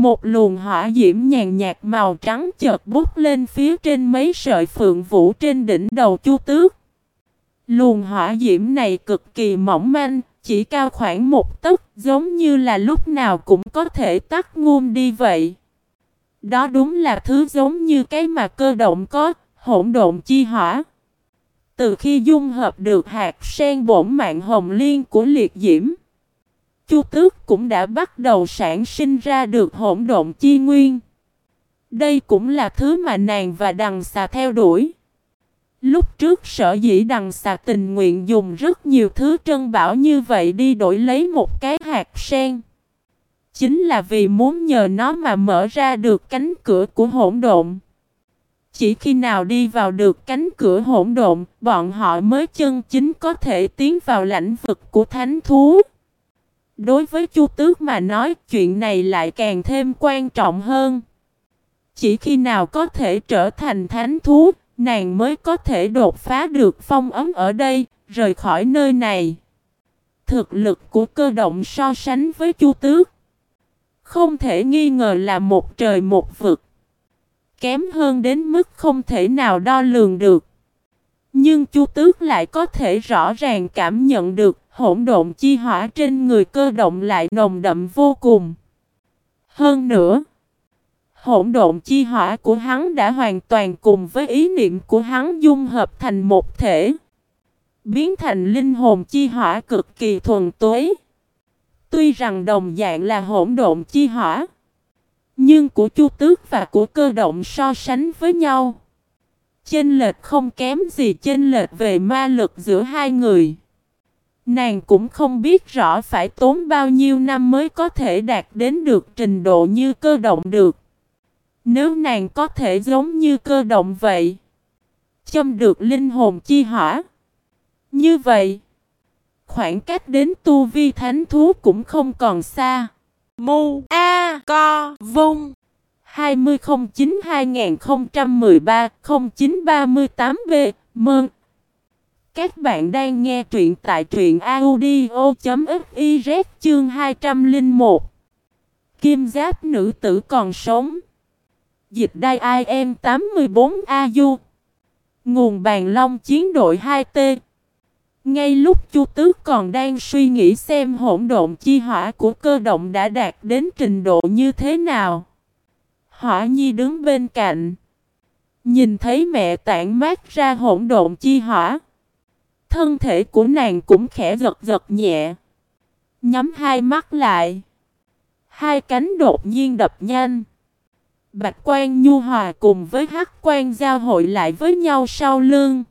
Một luồng hỏa diễm nhàn nhạt màu trắng chợt bút lên phía trên mấy sợi phượng vũ trên đỉnh đầu Chu Tước. Luồng hỏa diễm này cực kỳ mỏng manh, chỉ cao khoảng một tấc, giống như là lúc nào cũng có thể tắt ngum đi vậy. Đó đúng là thứ giống như cái mà cơ động có, hỗn độn chi hỏa. Từ khi dung hợp được hạt sen bổn mạng hồng liên của liệt diễm, Chu Tước cũng đã bắt đầu sản sinh ra được hỗn độn chi nguyên. Đây cũng là thứ mà nàng và đằng xà theo đuổi. Lúc trước sở dĩ đằng xà tình nguyện dùng rất nhiều thứ trân bảo như vậy đi đổi lấy một cái hạt sen. Chính là vì muốn nhờ nó mà mở ra được cánh cửa của hỗn độn. Chỉ khi nào đi vào được cánh cửa hỗn độn, bọn họ mới chân chính có thể tiến vào lãnh vực của thánh thú. Đối với Chu Tước mà nói, chuyện này lại càng thêm quan trọng hơn. Chỉ khi nào có thể trở thành thánh thú, nàng mới có thể đột phá được phong ấm ở đây, rời khỏi nơi này. Thực lực của cơ động so sánh với Chu Tước, không thể nghi ngờ là một trời một vực. Kém hơn đến mức không thể nào đo lường được. Nhưng Chu Tước lại có thể rõ ràng cảm nhận được hỗn độn chi hỏa trên người cơ động lại nồng đậm vô cùng. Hơn nữa, hỗn độn chi hỏa của hắn đã hoàn toàn cùng với ý niệm của hắn dung hợp thành một thể. Biến thành linh hồn chi hỏa cực kỳ thuần túy. Tuy rằng đồng dạng là hỗn độn chi hỏa, nhưng của Chu Tước và của cơ động so sánh với nhau. Chênh lệch không kém gì chênh lệch về ma lực giữa hai người. Nàng cũng không biết rõ phải tốn bao nhiêu năm mới có thể đạt đến được trình độ như cơ động được. Nếu nàng có thể giống như cơ động vậy, châm được linh hồn chi hỏa. Như vậy, khoảng cách đến tu vi thánh thú cũng không còn xa. Mu A Co Vung 2009-2013-0938B Mơn các bạn đang nghe truyện tại truyện audio.fiz chương 201 Kim giáp nữ tử còn sống Dịch đai IM 84AU Nguồn bàn long chiến đội 2T ngay lúc Chu Tước còn đang suy nghĩ xem hỗn độn chi hỏa của cơ động đã đạt đến trình độ như thế nào. Hỏa Nhi đứng bên cạnh. Nhìn thấy mẹ tản mát ra hỗn độn chi hỏa. Thân thể của nàng cũng khẽ giật giật nhẹ. Nhắm hai mắt lại. Hai cánh đột nhiên đập nhanh. Bạch quan nhu hòa cùng với hắc quan giao hội lại với nhau sau lưng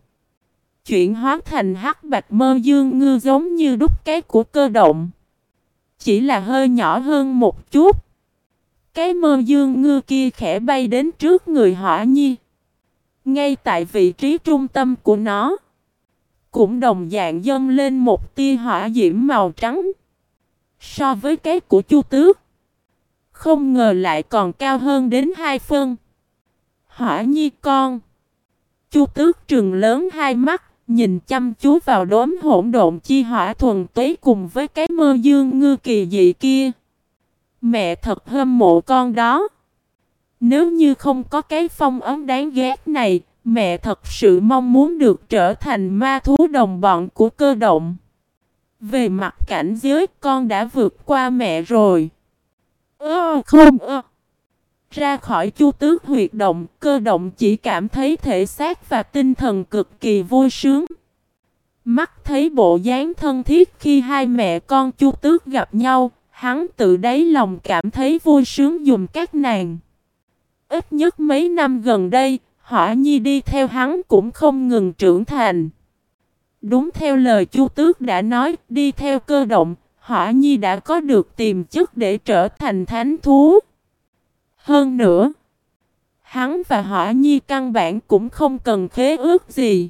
chuyển hóa thành hắc bạch mơ dương ngư giống như đúc cái của cơ động. Chỉ là hơi nhỏ hơn một chút. Cái mơ dương ngư kia khẽ bay đến trước người hỏa nhi. Ngay tại vị trí trung tâm của nó. Cũng đồng dạng dâng lên một tia hỏa diễm màu trắng. So với cái của chu tước. Không ngờ lại còn cao hơn đến hai phân. Hỏa nhi con. Chu tước trừng lớn hai mắt Nhìn chăm chú vào đốm hỗn độn chi hỏa thuần túy cùng với cái mơ dương ngư kỳ dị kia. Mẹ thật hâm mộ con đó. Nếu như không có cái phong ấm đáng ghét này, mẹ thật sự mong muốn được trở thành ma thú đồng bọn của cơ động. Về mặt cảnh giới con đã vượt qua mẹ rồi. Ơ không ơ. Ra khỏi chu tước huyệt động, cơ động chỉ cảm thấy thể xác và tinh thần cực kỳ vui sướng. Mắt thấy bộ dáng thân thiết khi hai mẹ con chu tước gặp nhau, hắn tự đáy lòng cảm thấy vui sướng dùng các nàng. Ít nhất mấy năm gần đây, hỏa nhi đi theo hắn cũng không ngừng trưởng thành. Đúng theo lời chu tước đã nói, đi theo cơ động, hỏa nhi đã có được tiềm chất để trở thành thánh thú. Hơn nữa, hắn và Hỏa Nhi căn bản cũng không cần khế ước gì.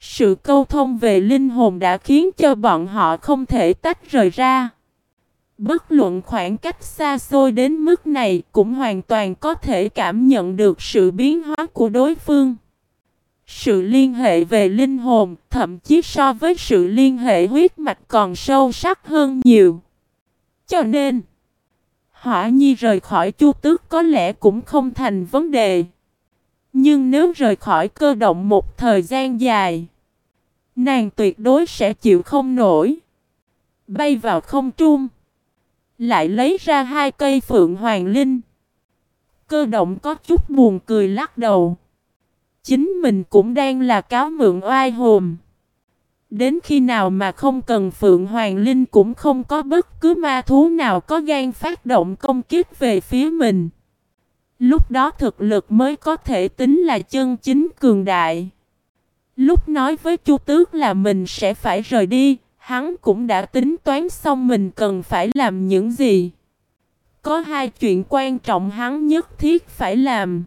Sự câu thông về linh hồn đã khiến cho bọn họ không thể tách rời ra. Bất luận khoảng cách xa xôi đến mức này cũng hoàn toàn có thể cảm nhận được sự biến hóa của đối phương. Sự liên hệ về linh hồn thậm chí so với sự liên hệ huyết mạch còn sâu sắc hơn nhiều. Cho nên, Hỏa Nhi rời khỏi Chu Tước có lẽ cũng không thành vấn đề. Nhưng nếu rời khỏi cơ động một thời gian dài, nàng tuyệt đối sẽ chịu không nổi. Bay vào không trung, lại lấy ra hai cây phượng hoàng linh. Cơ động có chút buồn cười lắc đầu. Chính mình cũng đang là cáo mượn oai hồn. Đến khi nào mà không cần Phượng Hoàng Linh cũng không có bất cứ ma thú nào có gan phát động công kích về phía mình. Lúc đó thực lực mới có thể tính là chân chính cường đại. Lúc nói với Chu Tước là mình sẽ phải rời đi, hắn cũng đã tính toán xong mình cần phải làm những gì. Có hai chuyện quan trọng hắn nhất thiết phải làm.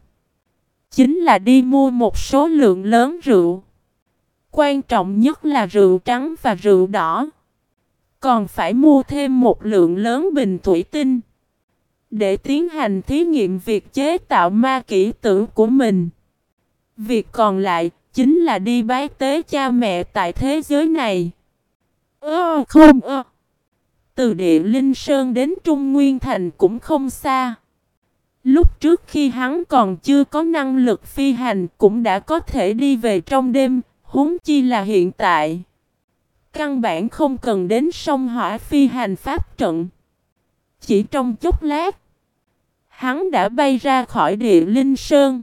Chính là đi mua một số lượng lớn rượu. Quan trọng nhất là rượu trắng và rượu đỏ. Còn phải mua thêm một lượng lớn bình thủy tinh. Để tiến hành thí nghiệm việc chế tạo ma kỹ tử của mình. Việc còn lại chính là đi bái tế cha mẹ tại thế giới này. Ơ không ơ. Từ địa Linh Sơn đến Trung Nguyên Thành cũng không xa. Lúc trước khi hắn còn chưa có năng lực phi hành cũng đã có thể đi về trong đêm, huống chi là hiện tại. Căn bản không cần đến sông hỏa phi hành pháp trận. Chỉ trong chốc lát, hắn đã bay ra khỏi địa linh sơn.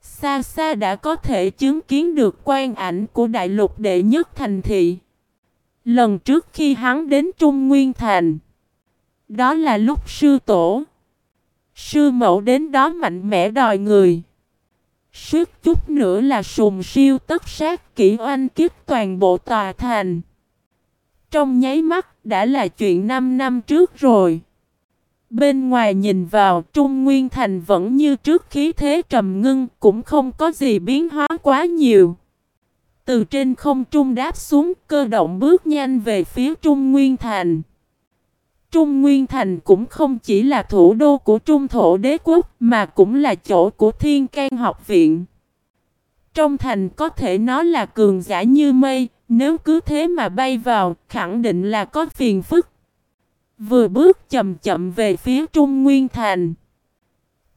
Xa xa đã có thể chứng kiến được quan ảnh của đại lục đệ nhất thành thị. Lần trước khi hắn đến Trung Nguyên Thành, đó là lúc sư tổ. Sư mẫu đến đó mạnh mẽ đòi người. Suốt chút nữa là sùng siêu tất sát kỹ oanh kiếp toàn bộ tòa thành. Trong nháy mắt đã là chuyện 5 năm trước rồi. Bên ngoài nhìn vào Trung Nguyên Thành vẫn như trước khí thế trầm ngưng cũng không có gì biến hóa quá nhiều. Từ trên không trung đáp xuống cơ động bước nhanh về phía Trung Nguyên Thành. Trung Nguyên Thành cũng không chỉ là thủ đô của Trung Thổ Đế Quốc mà cũng là chỗ của Thiên can học viện. Trong thành có thể nói là cường giả như mây, nếu cứ thế mà bay vào, khẳng định là có phiền phức. Vừa bước chậm chậm về phía Trung Nguyên Thành.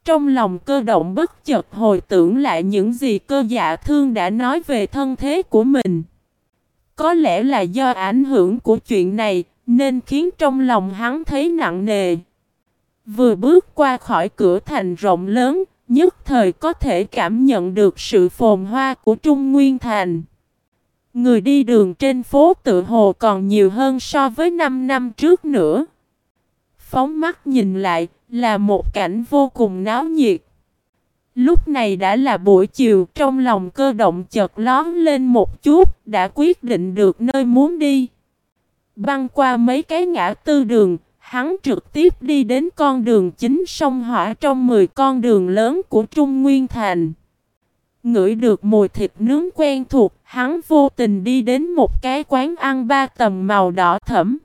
Trong lòng cơ động bất chợt hồi tưởng lại những gì cơ dạ thương đã nói về thân thế của mình. Có lẽ là do ảnh hưởng của chuyện này, nên khiến trong lòng hắn thấy nặng nề. Vừa bước qua khỏi cửa thành rộng lớn, nhất thời có thể cảm nhận được sự phồn hoa của Trung Nguyên Thành. Người đi đường trên phố tự hồ còn nhiều hơn so với 5 năm trước nữa. Phóng mắt nhìn lại, là một cảnh vô cùng náo nhiệt. Lúc này đã là buổi chiều, trong lòng cơ động chợt lón lên một chút, đã quyết định được nơi muốn đi. Băng qua mấy cái ngã tư đường, hắn trực tiếp đi đến con đường chính sông hỏa trong 10 con đường lớn của Trung Nguyên Thành. Ngửi được mùi thịt nướng quen thuộc, hắn vô tình đi đến một cái quán ăn ba tầng màu đỏ thẫm.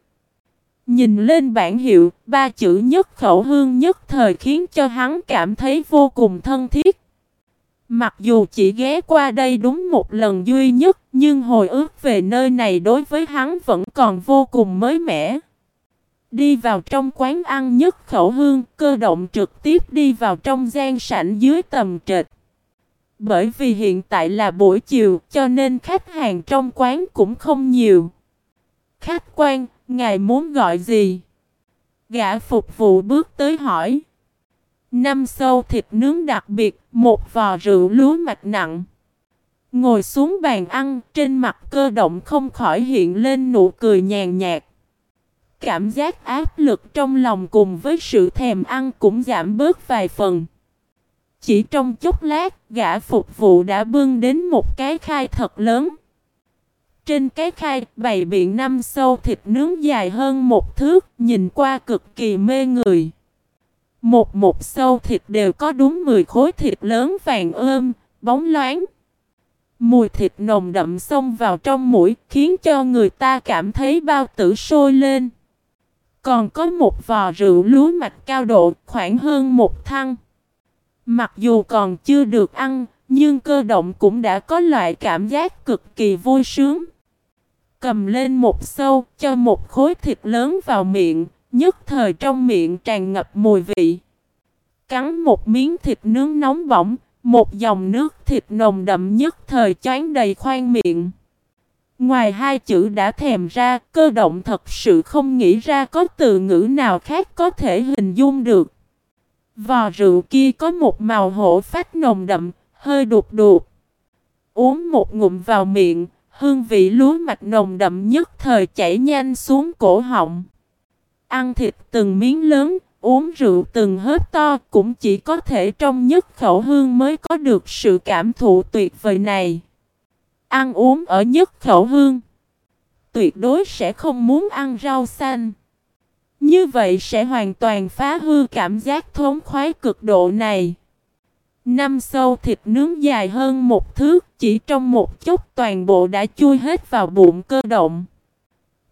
Nhìn lên bản hiệu, ba chữ nhất khẩu hương nhất thời khiến cho hắn cảm thấy vô cùng thân thiết. Mặc dù chỉ ghé qua đây đúng một lần duy nhất, nhưng hồi ức về nơi này đối với hắn vẫn còn vô cùng mới mẻ. Đi vào trong quán ăn nhất khẩu hương, cơ động trực tiếp đi vào trong gian sảnh dưới tầm trệt. Bởi vì hiện tại là buổi chiều, cho nên khách hàng trong quán cũng không nhiều. Khách quan, ngài muốn gọi gì? Gã phục vụ bước tới hỏi. Năm sâu thịt nướng đặc biệt, một vò rượu lúa mạch nặng. Ngồi xuống bàn ăn, trên mặt cơ động không khỏi hiện lên nụ cười nhàn nhạt. Cảm giác áp lực trong lòng cùng với sự thèm ăn cũng giảm bớt vài phần. Chỉ trong chốc lát, gã phục vụ đã bưng đến một cái khai thật lớn. Trên cái khai bày biện năm sâu thịt nướng dài hơn một thước, nhìn qua cực kỳ mê người. Một một sâu thịt đều có đúng 10 khối thịt lớn vàng ươm, bóng loáng. Mùi thịt nồng đậm xông vào trong mũi khiến cho người ta cảm thấy bao tử sôi lên. Còn có một vò rượu lúa mạch cao độ khoảng hơn một thăng. Mặc dù còn chưa được ăn, nhưng cơ động cũng đã có loại cảm giác cực kỳ vui sướng. Cầm lên một sâu, cho một khối thịt lớn vào miệng, Nhất thời trong miệng tràn ngập mùi vị. Cắn một miếng thịt nướng nóng bỏng, một dòng nước thịt nồng đậm nhất thời choáng đầy khoang miệng. Ngoài hai chữ đã thèm ra, cơ động thật sự không nghĩ ra có từ ngữ nào khác có thể hình dung được. Vò rượu kia có một màu hổ phách nồng đậm, hơi đục đục. Uống một ngụm vào miệng, hương vị lúa mạch nồng đậm nhất thời chảy nhanh xuống cổ họng. Ăn thịt từng miếng lớn, uống rượu từng hớp to cũng chỉ có thể trong nhất khẩu hương mới có được sự cảm thụ tuyệt vời này. Ăn uống ở nhất khẩu hương, tuyệt đối sẽ không muốn ăn rau xanh. Như vậy sẽ hoàn toàn phá hư cảm giác thốn khoái cực độ này. Năm sâu thịt nướng dài hơn một thước, chỉ trong một chút toàn bộ đã chui hết vào bụng cơ động.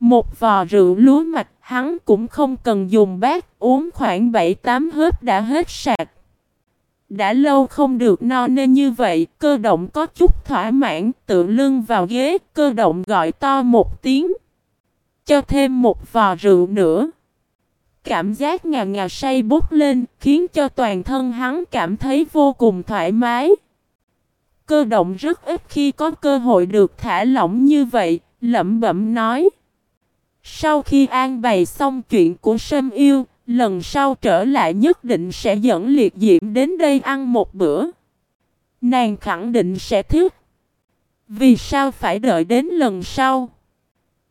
Một vò rượu lúa mạch, hắn cũng không cần dùng bát, uống khoảng 7-8 hớp đã hết sạc. Đã lâu không được no nên như vậy, cơ động có chút thỏa mãn, tự lưng vào ghế, cơ động gọi to một tiếng. Cho thêm một vò rượu nữa. Cảm giác ngà ngà say bút lên, khiến cho toàn thân hắn cảm thấy vô cùng thoải mái. Cơ động rất ít khi có cơ hội được thả lỏng như vậy, lẩm bẩm nói. Sau khi an bày xong chuyện của Sâm Yêu, lần sau trở lại nhất định sẽ dẫn liệt diễm đến đây ăn một bữa. Nàng khẳng định sẽ thích. Vì sao phải đợi đến lần sau?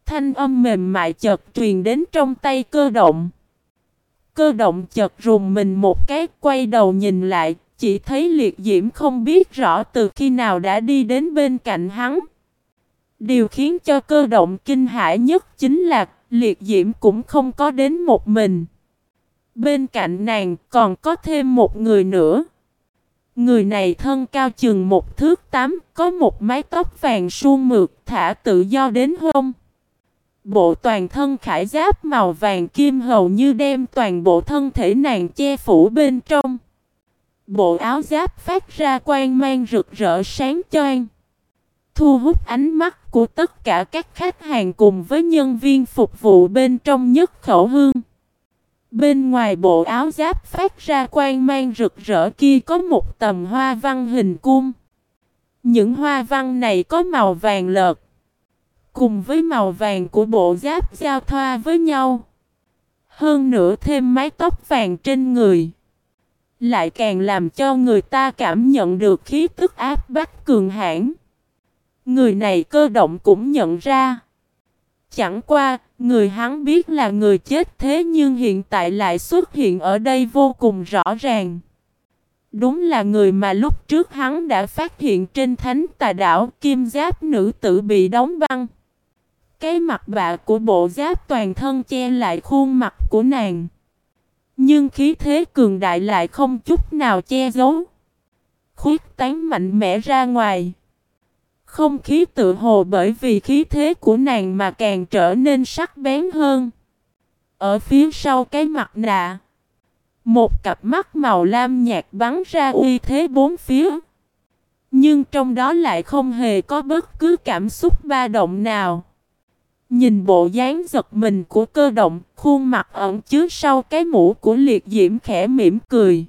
Thanh âm mềm mại chợt truyền đến trong tay cơ động. Cơ động chợt rùng mình một cái quay đầu nhìn lại, chỉ thấy liệt diễm không biết rõ từ khi nào đã đi đến bên cạnh hắn. Điều khiến cho cơ động kinh hãi nhất chính là liệt diễm cũng không có đến một mình. Bên cạnh nàng còn có thêm một người nữa. Người này thân cao chừng một thước tám, có một mái tóc vàng suôn mượt thả tự do đến hông. Bộ toàn thân khải giáp màu vàng kim hầu như đem toàn bộ thân thể nàng che phủ bên trong. Bộ áo giáp phát ra quang mang rực rỡ sáng choang. Thu hút ánh mắt của tất cả các khách hàng cùng với nhân viên phục vụ bên trong nhất khẩu hương. Bên ngoài bộ áo giáp phát ra quang mang rực rỡ kia có một tầm hoa văn hình cung. Những hoa văn này có màu vàng lợt. Cùng với màu vàng của bộ giáp giao thoa với nhau. Hơn nữa thêm mái tóc vàng trên người. Lại càng làm cho người ta cảm nhận được khí tức áp bách cường hãn. Người này cơ động cũng nhận ra. Chẳng qua, người hắn biết là người chết thế nhưng hiện tại lại xuất hiện ở đây vô cùng rõ ràng. Đúng là người mà lúc trước hắn đã phát hiện trên thánh tà đảo kim giáp nữ tử bị đóng băng. Cái mặt bạ của bộ giáp toàn thân che lại khuôn mặt của nàng. Nhưng khí thế cường đại lại không chút nào che giấu. Khuyết tán mạnh mẽ ra ngoài. Không khí tự hồ bởi vì khí thế của nàng mà càng trở nên sắc bén hơn. Ở phía sau cái mặt nạ. Một cặp mắt màu lam nhạt bắn ra uy thế bốn phía. Nhưng trong đó lại không hề có bất cứ cảm xúc ba động nào. Nhìn bộ dáng giật mình của cơ động, khuôn mặt ẩn chứa sau cái mũ của liệt diễm khẽ mỉm cười.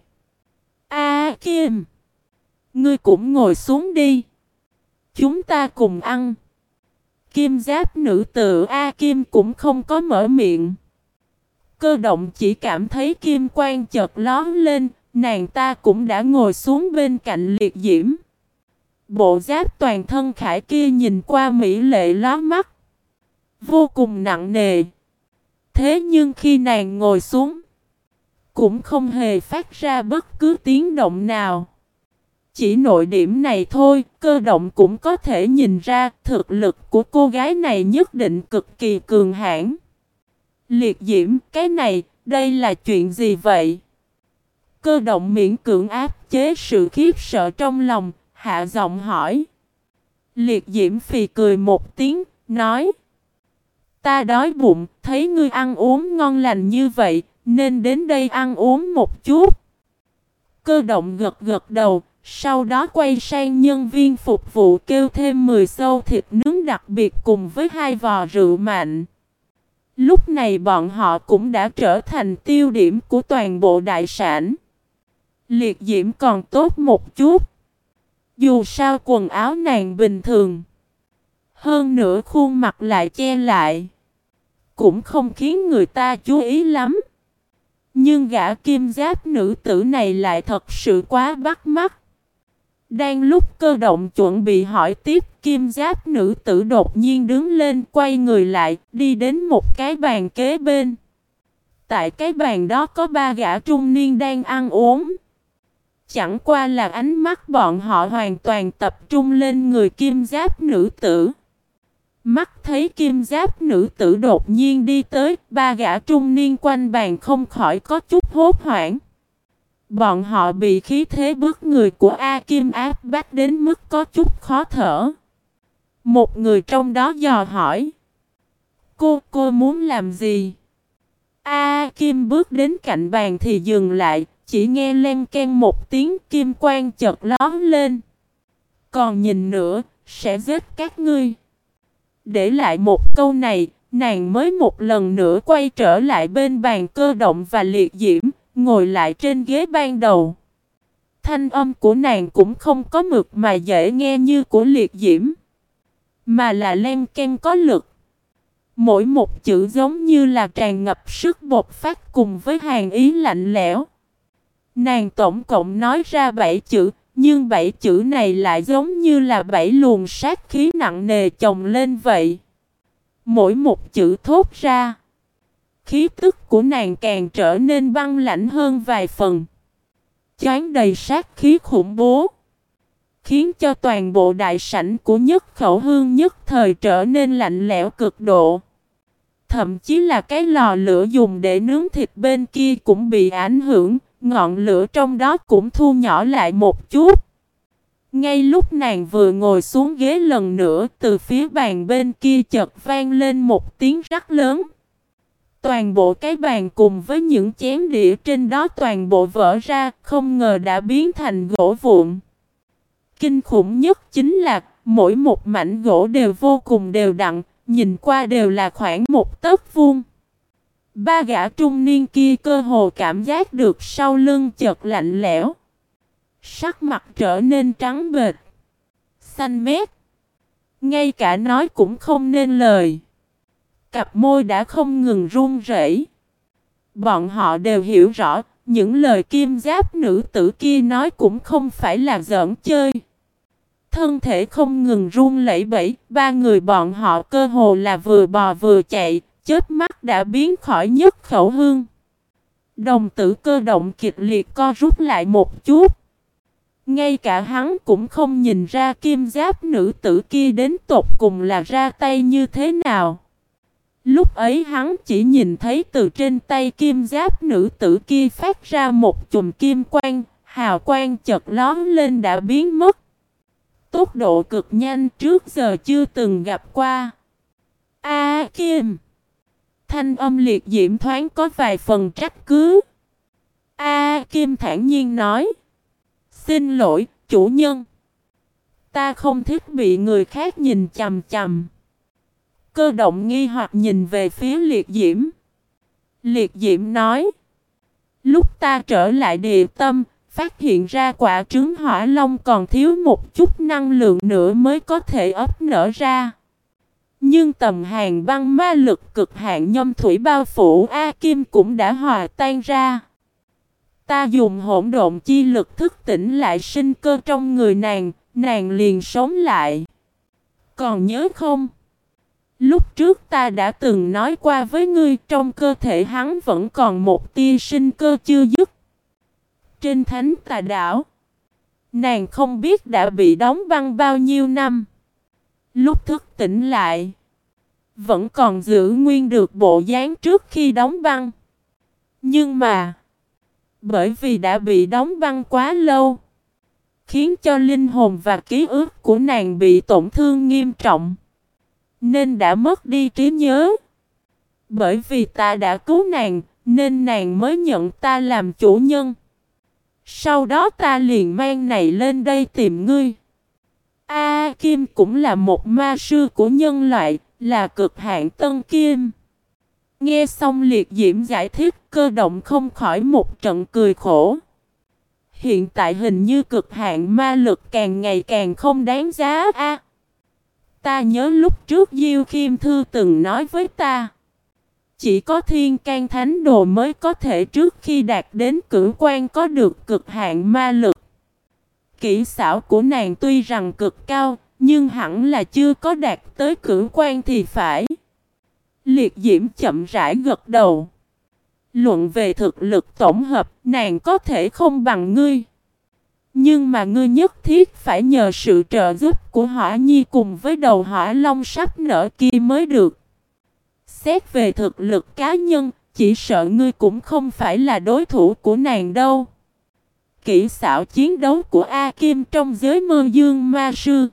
A Kim! Ngươi cũng ngồi xuống đi. Chúng ta cùng ăn. Kim giáp nữ tự A Kim cũng không có mở miệng. Cơ động chỉ cảm thấy kim quang chợt lón lên, nàng ta cũng đã ngồi xuống bên cạnh liệt diễm. Bộ giáp toàn thân khải kia nhìn qua mỹ lệ ló mắt. Vô cùng nặng nề. Thế nhưng khi nàng ngồi xuống, cũng không hề phát ra bất cứ tiếng động nào. Chỉ nội điểm này thôi, cơ động cũng có thể nhìn ra thực lực của cô gái này nhất định cực kỳ cường hãn. Liệt diễm, cái này, đây là chuyện gì vậy? Cơ động miễn cưỡng áp chế sự khiếp sợ trong lòng, hạ giọng hỏi. Liệt diễm phì cười một tiếng, nói. Ta đói bụng, thấy ngươi ăn uống ngon lành như vậy, nên đến đây ăn uống một chút. Cơ động gật gật đầu, sau đó quay sang nhân viên phục vụ kêu thêm 10 sâu thịt nướng đặc biệt cùng với hai vò rượu mạnh. Lúc này bọn họ cũng đã trở thành tiêu điểm của toàn bộ đại sản. Liệt diễm còn tốt một chút. Dù sao quần áo nàng bình thường. Hơn nữa khuôn mặt lại che lại. Cũng không khiến người ta chú ý lắm. Nhưng gã kim giáp nữ tử này lại thật sự quá bắt mắt. Đang lúc cơ động chuẩn bị hỏi tiếp, kim giáp nữ tử đột nhiên đứng lên quay người lại, đi đến một cái bàn kế bên. Tại cái bàn đó có ba gã trung niên đang ăn uống. Chẳng qua là ánh mắt bọn họ hoàn toàn tập trung lên người kim giáp nữ tử. Mắt thấy kim giáp nữ tử đột nhiên đi tới, ba gã trung niên quanh bàn không khỏi có chút hốt hoảng. Bọn họ bị khí thế bước người của A Kim áp bách đến mức có chút khó thở. Một người trong đó dò hỏi. Cô, cô muốn làm gì? A Kim bước đến cạnh bàn thì dừng lại, chỉ nghe len ken một tiếng kim quang chợt lóm lên. Còn nhìn nữa, sẽ giết các ngươi. Để lại một câu này, nàng mới một lần nữa quay trở lại bên bàn cơ động và liệt diễm, ngồi lại trên ghế ban đầu. Thanh âm của nàng cũng không có mực mà dễ nghe như của liệt diễm, mà là len ken có lực. Mỗi một chữ giống như là tràn ngập sức bột phát cùng với hàng ý lạnh lẽo. Nàng tổng cộng nói ra bảy chữ, nhưng bảy chữ này lại giống như là bảy luồng sát khí nặng nề chồng lên vậy. Mỗi một chữ thốt ra, khí tức của nàng càng trở nên băng lạnh hơn vài phần. Chán đầy sát khí khủng bố. Khiến cho toàn bộ đại sảnh của nhất khẩu hương nhất thời trở nên lạnh lẽo cực độ. Thậm chí là cái lò lửa dùng để nướng thịt bên kia cũng bị ảnh hưởng, ngọn lửa trong đó cũng thu nhỏ lại một chút. Ngay lúc nàng vừa ngồi xuống ghế lần nữa, từ phía bàn bên kia chợt vang lên một tiếng rắc lớn. Toàn bộ cái bàn cùng với những chén đĩa trên đó toàn bộ vỡ ra, không ngờ đã biến thành gỗ vụn. Kinh khủng nhất chính là, mỗi một mảnh gỗ đều vô cùng đều đặn, nhìn qua đều là khoảng một tấc vuông. Ba gã trung niên kia cơ hồ cảm giác được sau lưng chợt lạnh lẽo. Sắc mặt trở nên trắng bệch. Xanh mét. Ngay cả nói cũng không nên lời. Cặp môi đã không ngừng run rẩy. Bọn họ đều hiểu rõ, những lời kim giáp nữ tử kia nói cũng không phải là giỡn chơi. Thân thể không ngừng run lẩy bẩy, ba người bọn họ cơ hồ là vừa bò vừa chạy, chết mắt đã biến khỏi nhất khẩu hương. Đồng tử cơ động kịch liệt co rút lại một chút. Ngay cả hắn cũng không nhìn ra kim giáp nữ tử kia đến tột cùng là ra tay như thế nào. Lúc ấy hắn chỉ nhìn thấy từ trên tay kim giáp nữ tử kia phát ra một chùm kim quang, hào quang chợt lón lên đã biến mất. Tốc độ cực nhanh trước giờ chưa từng gặp qua. A Kim Thanh âm liệt diễm thoáng có vài phần trách cứ. A Kim thản nhiên nói. Xin lỗi, chủ nhân. Ta không thích bị người khác nhìn chầm chầm. Cơ động nghi hoặc nhìn về phía liệt diễm. Liệt diễm nói. Lúc ta trở lại địa tâm, phát hiện ra quả trứng hỏa long còn thiếu một chút năng lượng nữa mới có thể ấp nở ra. Nhưng tầm hàng băng ma lực cực hạn nhâm thủy bao phủ A Kim cũng đã hòa tan ra. Ta dùng hỗn độn chi lực thức tỉnh lại sinh cơ trong người nàng, nàng liền sống lại. Còn nhớ không? Lúc trước ta đã từng nói qua với ngươi trong cơ thể hắn vẫn còn một tia sinh cơ chưa dứt. Trên thánh tà đảo, nàng không biết đã bị đóng băng bao nhiêu năm. Lúc thức tỉnh lại, vẫn còn giữ nguyên được bộ dáng trước khi đóng băng. Nhưng mà, bởi vì đã bị đóng băng quá lâu, khiến cho linh hồn và ký ức của nàng bị tổn thương nghiêm trọng, nên đã mất đi trí nhớ. Bởi vì ta đã cứu nàng, nên nàng mới nhận ta làm chủ nhân. Sau đó ta liền mang này lên đây tìm ngươi. A Kim cũng là một ma sư của nhân loại, là cực hạn tân kim. Nghe xong liệt diễm giải thích cơ động không khỏi một trận cười khổ. Hiện tại hình như cực hạn ma lực càng ngày càng không đáng giá a. ta nhớ lúc trước Diêu kim Thư từng nói với ta. Chỉ có thiên can thánh đồ mới có thể trước khi đạt đến cử quan có được cực hạn ma lực. Kỹ xảo của nàng tuy rằng cực cao, nhưng hẳn là chưa có đạt tới cử quan thì phải. Liệt diễm chậm rãi gật đầu. Luận về thực lực tổng hợp, nàng có thể không bằng ngươi. Nhưng mà ngươi nhất thiết phải nhờ sự trợ giúp của hỏa nhi cùng với đầu hỏa long sắp nở kia mới được. Xét về thực lực cá nhân, chỉ sợ ngươi cũng không phải là đối thủ của nàng đâu. Kỹ xảo chiến đấu của A Kim trong giới mơ dương ma sư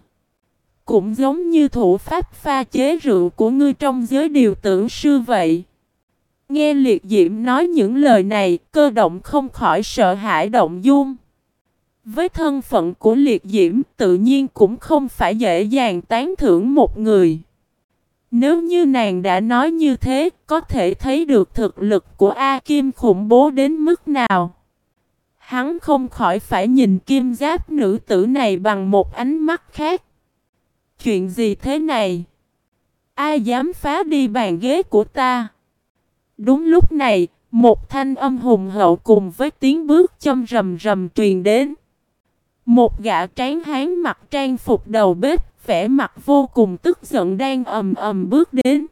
Cũng giống như thủ pháp pha chế rượu của ngươi trong giới điều tưởng sư vậy. Nghe liệt diễm nói những lời này, cơ động không khỏi sợ hãi động dung. Với thân phận của liệt diễm tự nhiên cũng không phải dễ dàng tán thưởng một người. Nếu như nàng đã nói như thế, có thể thấy được thực lực của A Kim khủng bố đến mức nào. Hắn không khỏi phải nhìn kim giáp nữ tử này bằng một ánh mắt khác. Chuyện gì thế này? Ai dám phá đi bàn ghế của ta? Đúng lúc này, một thanh âm hùng hậu cùng với tiếng bước châm rầm rầm truyền đến. Một gã tráng hán mặc trang phục đầu bếp, vẻ mặt vô cùng tức giận đang ầm ầm bước đến.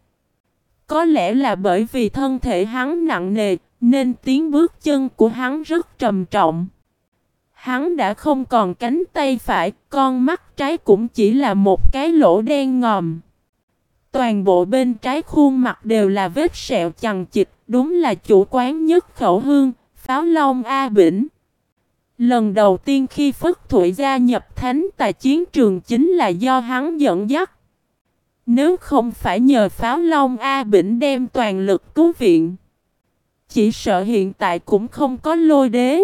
Có lẽ là bởi vì thân thể hắn nặng nề, nên tiếng bước chân của hắn rất trầm trọng. Hắn đã không còn cánh tay phải, con mắt trái cũng chỉ là một cái lỗ đen ngòm. Toàn bộ bên trái khuôn mặt đều là vết sẹo chằng chịt, đúng là chủ quán nhất khẩu hương, pháo long A Bỉnh. Lần đầu tiên khi Phất Thụy gia nhập thánh tại chiến trường chính là do hắn dẫn dắt. Nếu không phải nhờ pháo long A Bỉnh đem toàn lực cứu viện. Chỉ sợ hiện tại cũng không có lôi đế.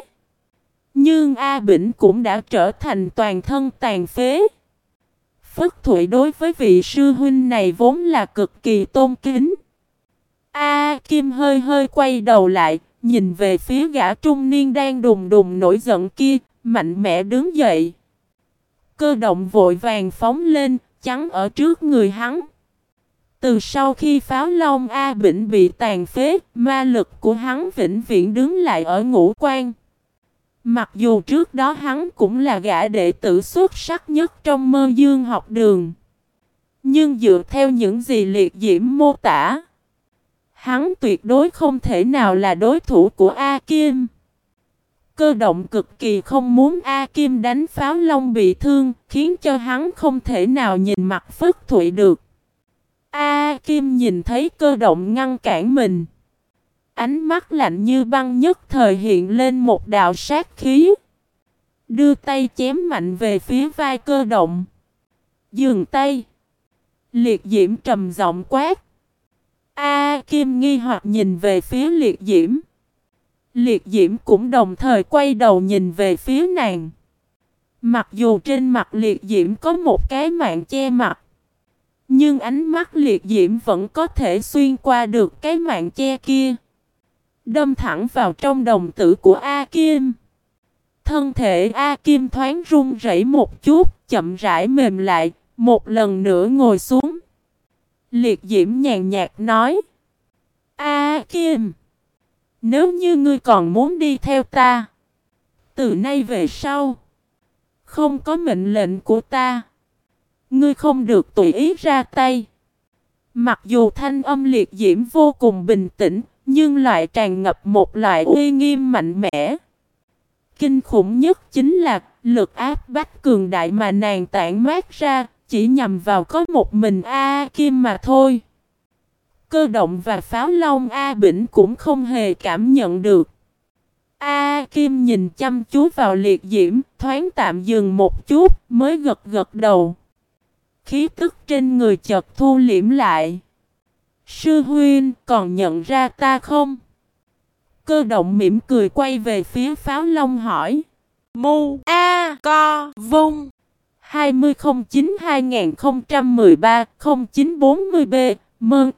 Nhưng A Bỉnh cũng đã trở thành toàn thân tàn phế. Phất Thụy đối với vị sư huynh này vốn là cực kỳ tôn kính. A Kim hơi hơi quay đầu lại, nhìn về phía gã trung niên đang đùng đùng nổi giận kia, mạnh mẽ đứng dậy. Cơ động vội vàng phóng lên, chắn ở trước người hắn. Từ sau khi pháo long A Bỉnh bị tàn phế, ma lực của hắn vĩnh viễn đứng lại ở ngũ quan. Mặc dù trước đó hắn cũng là gã đệ tử xuất sắc nhất trong mơ dương học đường. Nhưng dựa theo những gì liệt diễm mô tả, hắn tuyệt đối không thể nào là đối thủ của A Kim. Cơ động cực kỳ không muốn A Kim đánh pháo long bị thương, khiến cho hắn không thể nào nhìn mặt Phất Thụy được. A Kim nhìn thấy cơ động ngăn cản mình. Ánh mắt lạnh như băng nhất thời hiện lên một đạo sát khí. Đưa tay chém mạnh về phía vai cơ động. Dừng tay. Liệt diễm trầm giọng quát. A Kim nghi hoặc nhìn về phía liệt diễm. Liệt diễm cũng đồng thời quay đầu nhìn về phía nàng. Mặc dù trên mặt liệt diễm có một cái mạng che mặt. Nhưng ánh mắt liệt diễm vẫn có thể xuyên qua được cái mạng che kia. Đâm thẳng vào trong đồng tử của A Kim. Thân thể A Kim thoáng run rẩy một chút, chậm rãi mềm lại, một lần nữa ngồi xuống. Liệt diễm nhàn nhạt nói. A Kim, nếu như ngươi còn muốn đi theo ta, từ nay về sau, không có mệnh lệnh của ta, ngươi không được tùy ý ra tay. Mặc dù thanh âm liệt diễm vô cùng bình tĩnh, nhưng loại tràn ngập một loại uy nghiêm mạnh mẽ. Kinh khủng nhất chính là lực áp bách cường đại mà nàng tản mát ra, chỉ nhằm vào có một mình A Kim mà thôi. Cơ động và pháo long A Bỉnh cũng không hề cảm nhận được. A Kim nhìn chăm chú vào liệt diễm, thoáng tạm dừng một chút, mới gật gật đầu. Khí tức trên người chợt thu liễm lại. Sư huynh, còn nhận ra ta không? Cơ động mỉm cười quay về phía pháo long hỏi. Mu, A, Co, Vung 2009-2013-0940B Mơn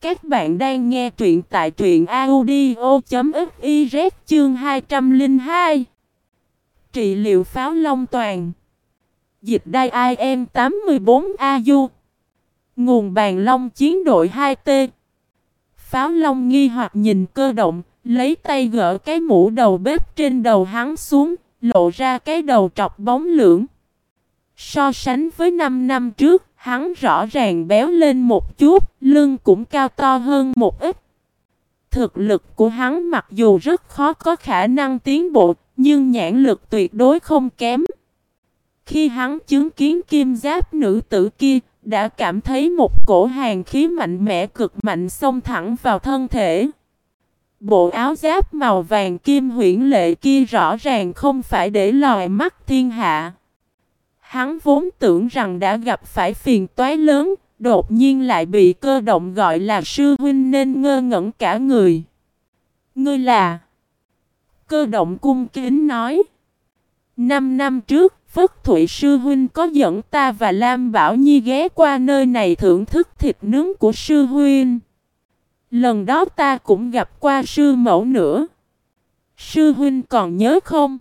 Các bạn đang nghe truyện tại truyện audio.fiz chương 202 Trị liệu pháo long toàn Dịch đai IM 84 AU Nguồn bàn long chiến đội 2T Pháo long nghi hoặc nhìn cơ động Lấy tay gỡ cái mũ đầu bếp trên đầu hắn xuống Lộ ra cái đầu trọc bóng lưỡng So sánh với 5 năm trước Hắn rõ ràng béo lên một chút, lưng cũng cao to hơn một ít. Thực lực của hắn mặc dù rất khó có khả năng tiến bộ, nhưng nhãn lực tuyệt đối không kém. Khi hắn chứng kiến kim giáp nữ tử kia, đã cảm thấy một cổ hàng khí mạnh mẽ cực mạnh xông thẳng vào thân thể. Bộ áo giáp màu vàng kim huyển lệ kia rõ ràng không phải để lòi mắt thiên hạ. Hắn vốn tưởng rằng đã gặp phải phiền toái lớn, đột nhiên lại bị cơ động gọi là sư huynh nên ngơ ngẩn cả người. Ngươi là... Cơ động cung kính nói. Năm năm trước, Phất Thụy Sư Huynh có dẫn ta và Lam Bảo Nhi ghé qua nơi này thưởng thức thịt nướng của Sư Huynh. Lần đó ta cũng gặp qua Sư Mẫu nữa. Sư Huynh còn nhớ không?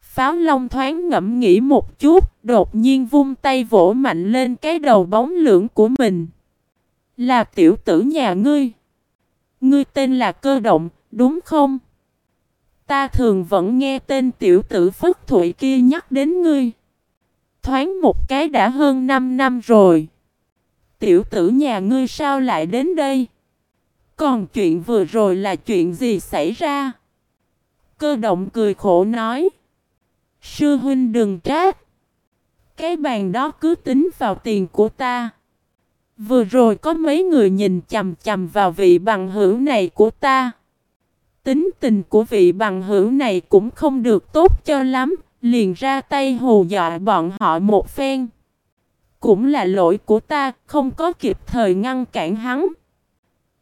Pháo Long thoáng ngẫm nghĩ một chút, đột nhiên vung tay vỗ mạnh lên cái đầu bóng lưỡng của mình. Là tiểu tử nhà ngươi. Ngươi tên là cơ động, đúng không? Ta thường vẫn nghe tên tiểu tử Phất Thụy kia nhắc đến ngươi. Thoáng một cái đã hơn 5 năm rồi. Tiểu tử nhà ngươi sao lại đến đây? Còn chuyện vừa rồi là chuyện gì xảy ra? Cơ động cười khổ nói. Sư huynh đừng trách. Cái bàn đó cứ tính vào tiền của ta. Vừa rồi có mấy người nhìn chầm chầm vào vị bằng hữu này của ta. Tính tình của vị bằng hữu này cũng không được tốt cho lắm, liền ra tay hù dọa bọn họ một phen. Cũng là lỗi của ta, không có kịp thời ngăn cản hắn.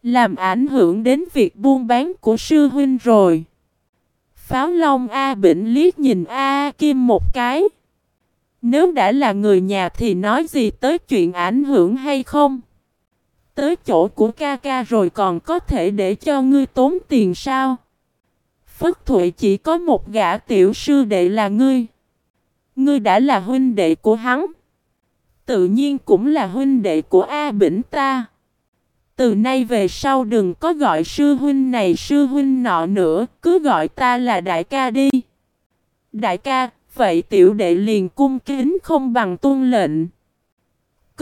Làm ảnh hưởng đến việc buôn bán của sư huynh rồi. Pháo Long A Bỉnh liếc nhìn A, Kim một cái. Nếu đã là người nhà thì nói gì tới chuyện ảnh hưởng hay không? Tới chỗ của ca ca rồi còn có thể để cho ngươi tốn tiền sao? Phất Thụy chỉ có một gã tiểu sư đệ là ngươi. Ngươi đã là huynh đệ của hắn. Tự nhiên cũng là huynh đệ của A Bỉnh ta. Từ nay về sau đừng có gọi sư huynh này sư huynh nọ nữa, cứ gọi ta là đại ca đi. Đại ca, vậy tiểu đệ liền cung kính không bằng tuân lệnh.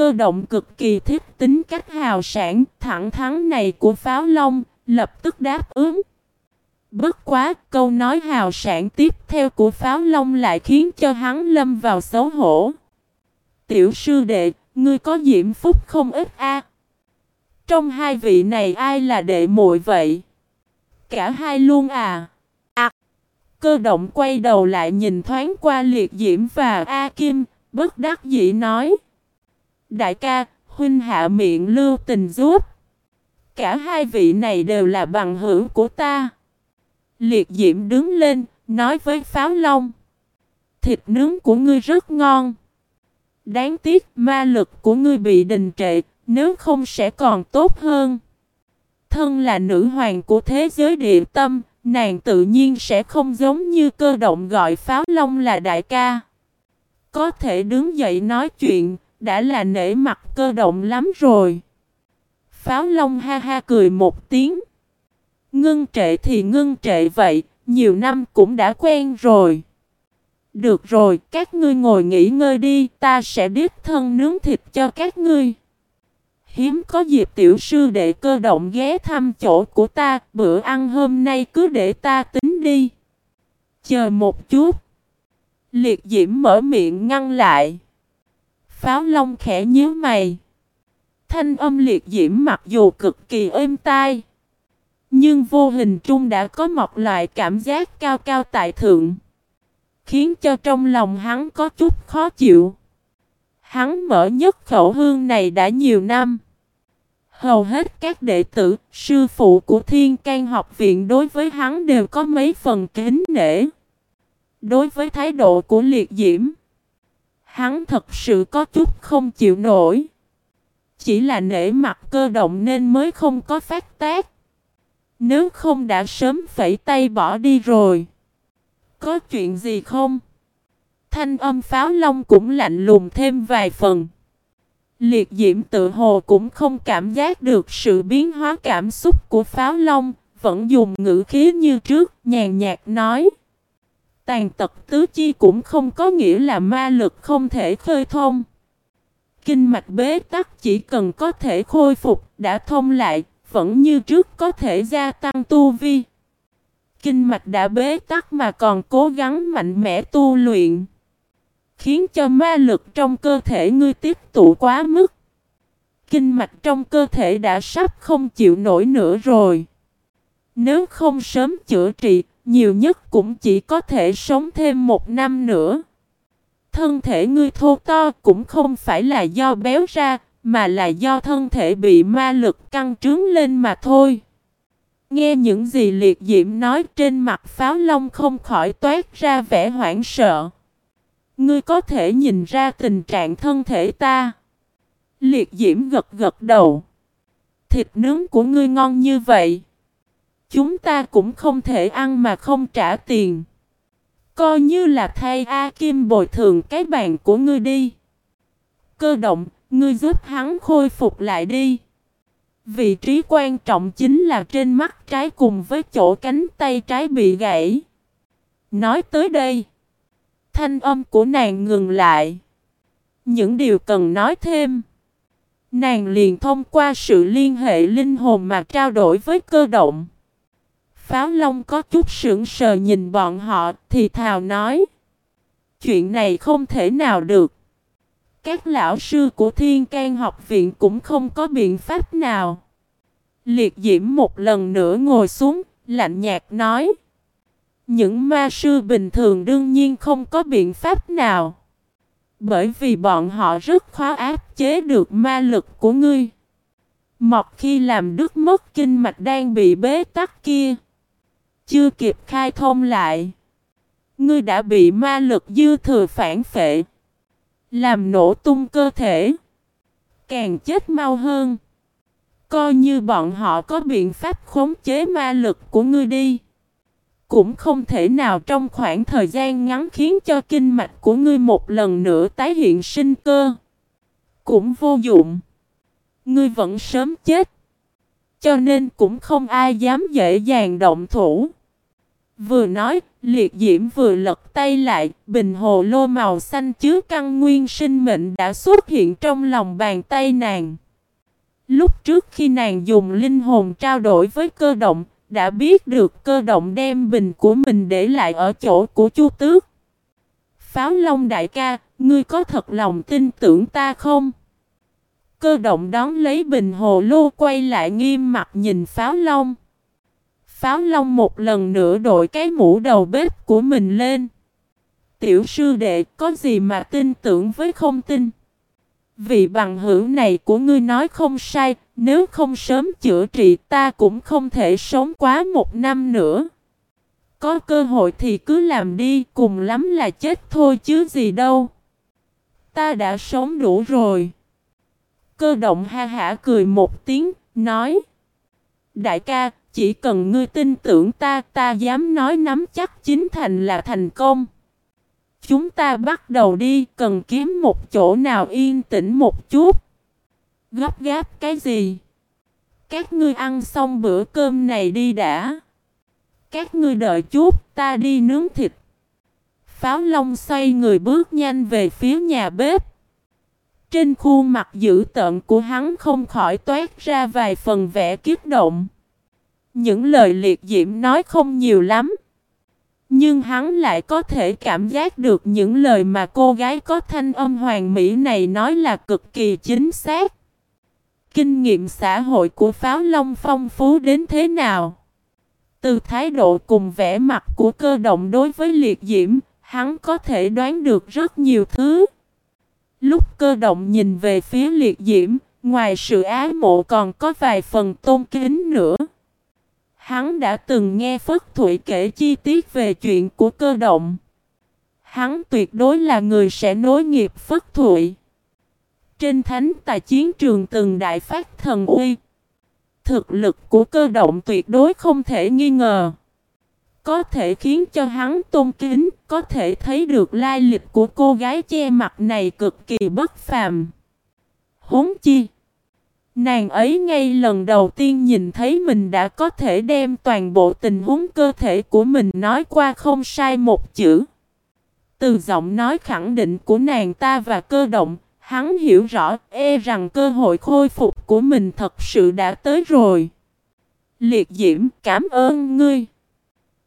Cơ động cực kỳ thích tính cách hào sản, thẳng thắn này của Pháo Long, lập tức đáp ứng. Bất quá, câu nói hào sản tiếp theo của Pháo Long lại khiến cho hắn lâm vào xấu hổ. Tiểu sư đệ, ngươi có diễm phúc không ít a trong hai vị này ai là đệ muội vậy? Cả hai luôn à? À! Cơ động quay đầu lại nhìn thoáng qua liệt diễm và A Kim, bất đắc dĩ nói. Đại ca, huynh hạ miệng lưu tình giúp. Cả hai vị này đều là bằng hữu của ta. Liệt diễm đứng lên, nói với Pháo Long. Thịt nướng của ngươi rất ngon. Đáng tiếc ma lực của ngươi bị đình trệ, nếu không sẽ còn tốt hơn. Thân là nữ hoàng của thế giới địa tâm, nàng tự nhiên sẽ không giống như cơ động gọi pháo long là đại ca. Có thể đứng dậy nói chuyện, đã là nể mặt cơ động lắm rồi. Pháo long ha ha cười một tiếng. Ngưng trệ thì ngưng trệ vậy, nhiều năm cũng đã quen rồi. Được rồi, các ngươi ngồi nghỉ ngơi đi, ta sẽ đích thân nướng thịt cho các ngươi. Hiếm có dịp tiểu sư đệ cơ động ghé thăm chỗ của ta, bữa ăn hôm nay cứ để ta tính đi. Chờ một chút. Liệt diễm mở miệng ngăn lại. Pháo Long khẽ nhíu mày. Thanh âm liệt diễm mặc dù cực kỳ êm tai. Nhưng vô hình trung đã có một loại cảm giác cao cao tại thượng. Khiến cho trong lòng hắn có chút khó chịu. Hắn mở nhất khẩu hương này đã nhiều năm. Hầu hết các đệ tử, sư phụ của Thiên can học viện đối với hắn đều có mấy phần kính nể. Đối với thái độ của liệt diễm, hắn thật sự có chút không chịu nổi. Chỉ là nể mặt cơ động nên mới không có phát tác. Nếu không đã sớm phẩy tay bỏ đi rồi. Có chuyện gì không? Thanh âm pháo long cũng lạnh lùng thêm vài phần. Liệt diễm tự hồ cũng không cảm giác được sự biến hóa cảm xúc của pháo long, vẫn dùng ngữ khí như trước, nhàn nhạt nói. Tàn tật tứ chi cũng không có nghĩa là ma lực không thể khơi thông. Kinh mạch bế tắc chỉ cần có thể khôi phục, đã thông lại, vẫn như trước có thể gia tăng tu vi. Kinh mạch đã bế tắc mà còn cố gắng mạnh mẽ tu luyện. Khiến cho ma lực trong cơ thể ngươi tiếp tụ quá mức. Kinh mạch trong cơ thể đã sắp không chịu nổi nữa rồi. Nếu không sớm chữa trị, nhiều nhất cũng chỉ có thể sống thêm một năm nữa. Thân thể ngươi thô to cũng không phải là do béo ra, mà là do thân thể bị ma lực căng trướng lên mà thôi. Nghe những gì liệt diễm nói trên mặt pháo long không khỏi toát ra vẻ hoảng sợ. Ngươi có thể nhìn ra tình trạng thân thể ta. Liệt diễm gật gật đầu. Thịt nướng của ngươi ngon như vậy. Chúng ta cũng không thể ăn mà không trả tiền. Coi như là thay A Kim bồi thường cái bàn của ngươi đi. Cơ động, ngươi giúp hắn khôi phục lại đi. Vị trí quan trọng chính là trên mắt trái cùng với chỗ cánh tay trái bị gãy. Nói tới đây. Thanh âm của nàng ngừng lại. Những điều cần nói thêm. Nàng liền thông qua sự liên hệ linh hồn mà trao đổi với cơ động. Pháo Long có chút sững sờ nhìn bọn họ thì thào nói. Chuyện này không thể nào được. Các lão sư của Thiên can học viện cũng không có biện pháp nào. Liệt diễm một lần nữa ngồi xuống, lạnh nhạt nói. Những ma sư bình thường đương nhiên không có biện pháp nào. Bởi vì bọn họ rất khó áp chế được ma lực của ngươi. Mọc khi làm đứt mất kinh mạch đang bị bế tắc kia. Chưa kịp khai thông lại. Ngươi đã bị ma lực dư thừa phản phệ. Làm nổ tung cơ thể. Càng chết mau hơn. Coi như bọn họ có biện pháp khống chế ma lực của ngươi đi. Cũng không thể nào trong khoảng thời gian ngắn khiến cho kinh mạch của ngươi một lần nữa tái hiện sinh cơ. Cũng vô dụng. Ngươi vẫn sớm chết. Cho nên cũng không ai dám dễ dàng động thủ. Vừa nói, liệt diễm vừa lật tay lại, bình hồ lô màu xanh chứa căn nguyên sinh mệnh đã xuất hiện trong lòng bàn tay nàng. Lúc trước khi nàng dùng linh hồn trao đổi với cơ động, đã biết được cơ động đem bình của mình để lại ở chỗ của chu tước. Pháo Long đại ca, ngươi có thật lòng tin tưởng ta không? Cơ động đón lấy bình hồ lô quay lại nghiêm mặt nhìn Pháo Long. Pháo Long một lần nữa đội cái mũ đầu bếp của mình lên. Tiểu sư đệ có gì mà tin tưởng với không tin? Vị bằng hữu này của ngươi nói không sai, nếu không sớm chữa trị ta cũng không thể sống quá một năm nữa. Có cơ hội thì cứ làm đi, cùng lắm là chết thôi chứ gì đâu. Ta đã sống đủ rồi. Cơ động ha hả cười một tiếng, nói. Đại ca, chỉ cần ngươi tin tưởng ta, ta dám nói nắm chắc chính thành là thành công. Chúng ta bắt đầu đi, cần kiếm một chỗ nào yên tĩnh một chút. Gấp gáp cái gì? Các ngươi ăn xong bữa cơm này đi đã. Các ngươi đợi chút, ta đi nướng thịt. Pháo Long xoay người bước nhanh về phía nhà bếp. Trên khuôn mặt dữ tợn của hắn không khỏi toát ra vài phần vẻ kiếp động. Những lời liệt diễm nói không nhiều lắm. Nhưng hắn lại có thể cảm giác được những lời mà cô gái có thanh âm hoàng mỹ này nói là cực kỳ chính xác. Kinh nghiệm xã hội của Pháo Long phong phú đến thế nào? Từ thái độ cùng vẻ mặt của cơ động đối với liệt diễm, hắn có thể đoán được rất nhiều thứ. Lúc cơ động nhìn về phía liệt diễm, ngoài sự ái mộ còn có vài phần tôn kính nữa. Hắn đã từng nghe Phất Thụy kể chi tiết về chuyện của cơ động. Hắn tuyệt đối là người sẽ nối nghiệp Phất Thụy. trên thánh tài chiến trường từng đại phát thần uy. Thực lực của cơ động tuyệt đối không thể nghi ngờ. Có thể khiến cho hắn tôn kính, có thể thấy được lai lịch của cô gái che mặt này cực kỳ bất phàm. Huống chi, nàng ấy ngay lần đầu tiên nhìn thấy mình đã có thể đem toàn bộ tình huống cơ thể của mình nói qua không sai một chữ. Từ giọng nói khẳng định của nàng ta và cơ động, hắn hiểu rõ e rằng cơ hội khôi phục của mình thật sự đã tới rồi. Liệt diễm cảm ơn ngươi.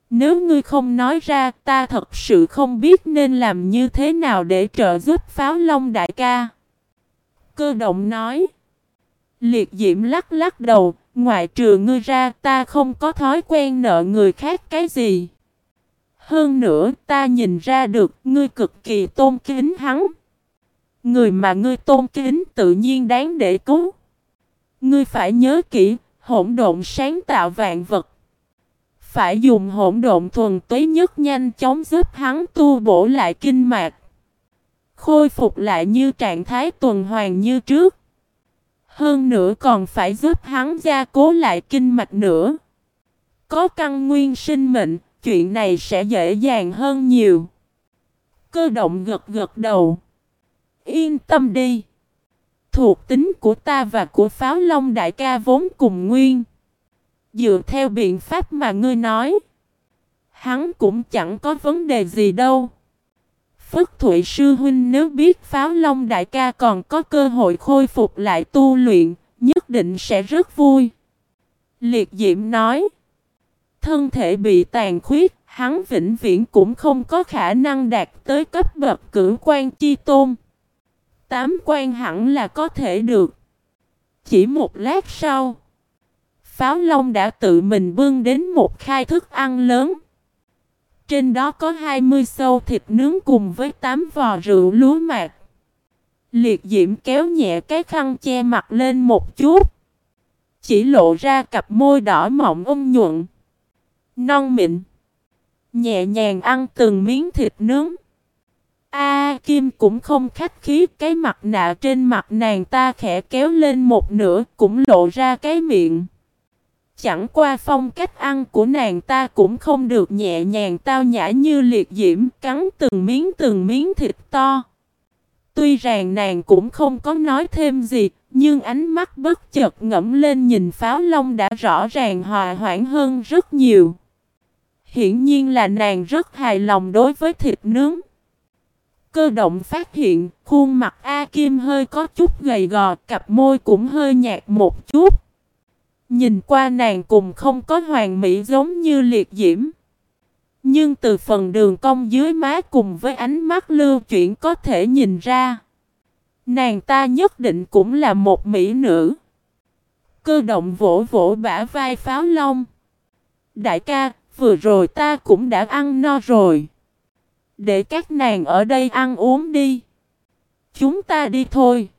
Nếu ngươi không nói ra ta thật sự không biết nên làm như thế nào để trợ giúp pháo long đại ca. Cơ động nói. Liệt diễm lắc lắc đầu, ngoại trừ ngươi ra ta không có thói quen nợ người khác cái gì. Hơn nữa ta nhìn ra được ngươi cực kỳ tôn kính hắn. Người mà ngươi tôn kính tự nhiên đáng để cứu. Ngươi phải nhớ kỹ, hỗn độn sáng tạo vạn vật. Phải dùng hỗn độn thuần túy nhất nhanh chóng giúp hắn tu bổ lại kinh mạch. Khôi phục lại như trạng thái tuần hoàn như trước. Hơn nữa còn phải giúp hắn gia cố lại kinh mạch nữa. Có căn nguyên sinh mệnh, chuyện này sẽ dễ dàng hơn nhiều. Cơ động gật gật đầu. Yên tâm đi. Thuộc tính của ta và của pháo long đại ca vốn cùng nguyên. Dựa theo biện pháp mà ngươi nói. Hắn cũng chẳng có vấn đề gì đâu. Phất Thụy Sư Huynh nếu biết Pháo Long Đại ca còn có cơ hội khôi phục lại tu luyện, nhất định sẽ rất vui. Liệt Diệm nói, thân thể bị tàn khuyết, hắn vĩnh viễn cũng không có khả năng đạt tới cấp bậc cử quan chi tôn. Tám quan hẳn là có thể được. Chỉ một lát sau, Pháo Long đã tự mình bưng đến một khai thức ăn lớn. Trên đó có 20 sâu thịt nướng cùng với 8 vò rượu lúa mạc. Liệt diễm kéo nhẹ cái khăn che mặt lên một chút. Chỉ lộ ra cặp môi đỏ mọng ung nhuận. Non mịn. Nhẹ nhàng ăn từng miếng thịt nướng. A, Kim cũng không khách khí, cái mặt nạ trên mặt nàng ta khẽ kéo lên một nửa, cũng lộ ra cái miệng. Chẳng qua phong cách ăn của nàng ta cũng không được nhẹ nhàng tao nhã như liệt diễm cắn từng miếng từng miếng thịt to. Tuy rằng nàng cũng không có nói thêm gì, nhưng ánh mắt bất chợt ngẫm lên nhìn pháo long đã rõ ràng hòa hoãn hơn rất nhiều. Hiển nhiên là nàng rất hài lòng đối với thịt nướng. Cơ động phát hiện khuôn mặt A Kim hơi có chút gầy gò, cặp môi cũng hơi nhạt một chút. Nhìn qua nàng cùng không có hoàn mỹ giống như liệt diễm. Nhưng từ phần đường cong dưới má cùng với ánh mắt lưu chuyển có thể nhìn ra. Nàng ta nhất định cũng là một mỹ nữ. Cơ động vỗ vỗ bả vai pháo long. Đại ca, vừa rồi ta cũng đã ăn no rồi. Để các nàng ở đây ăn uống đi. Chúng ta đi thôi.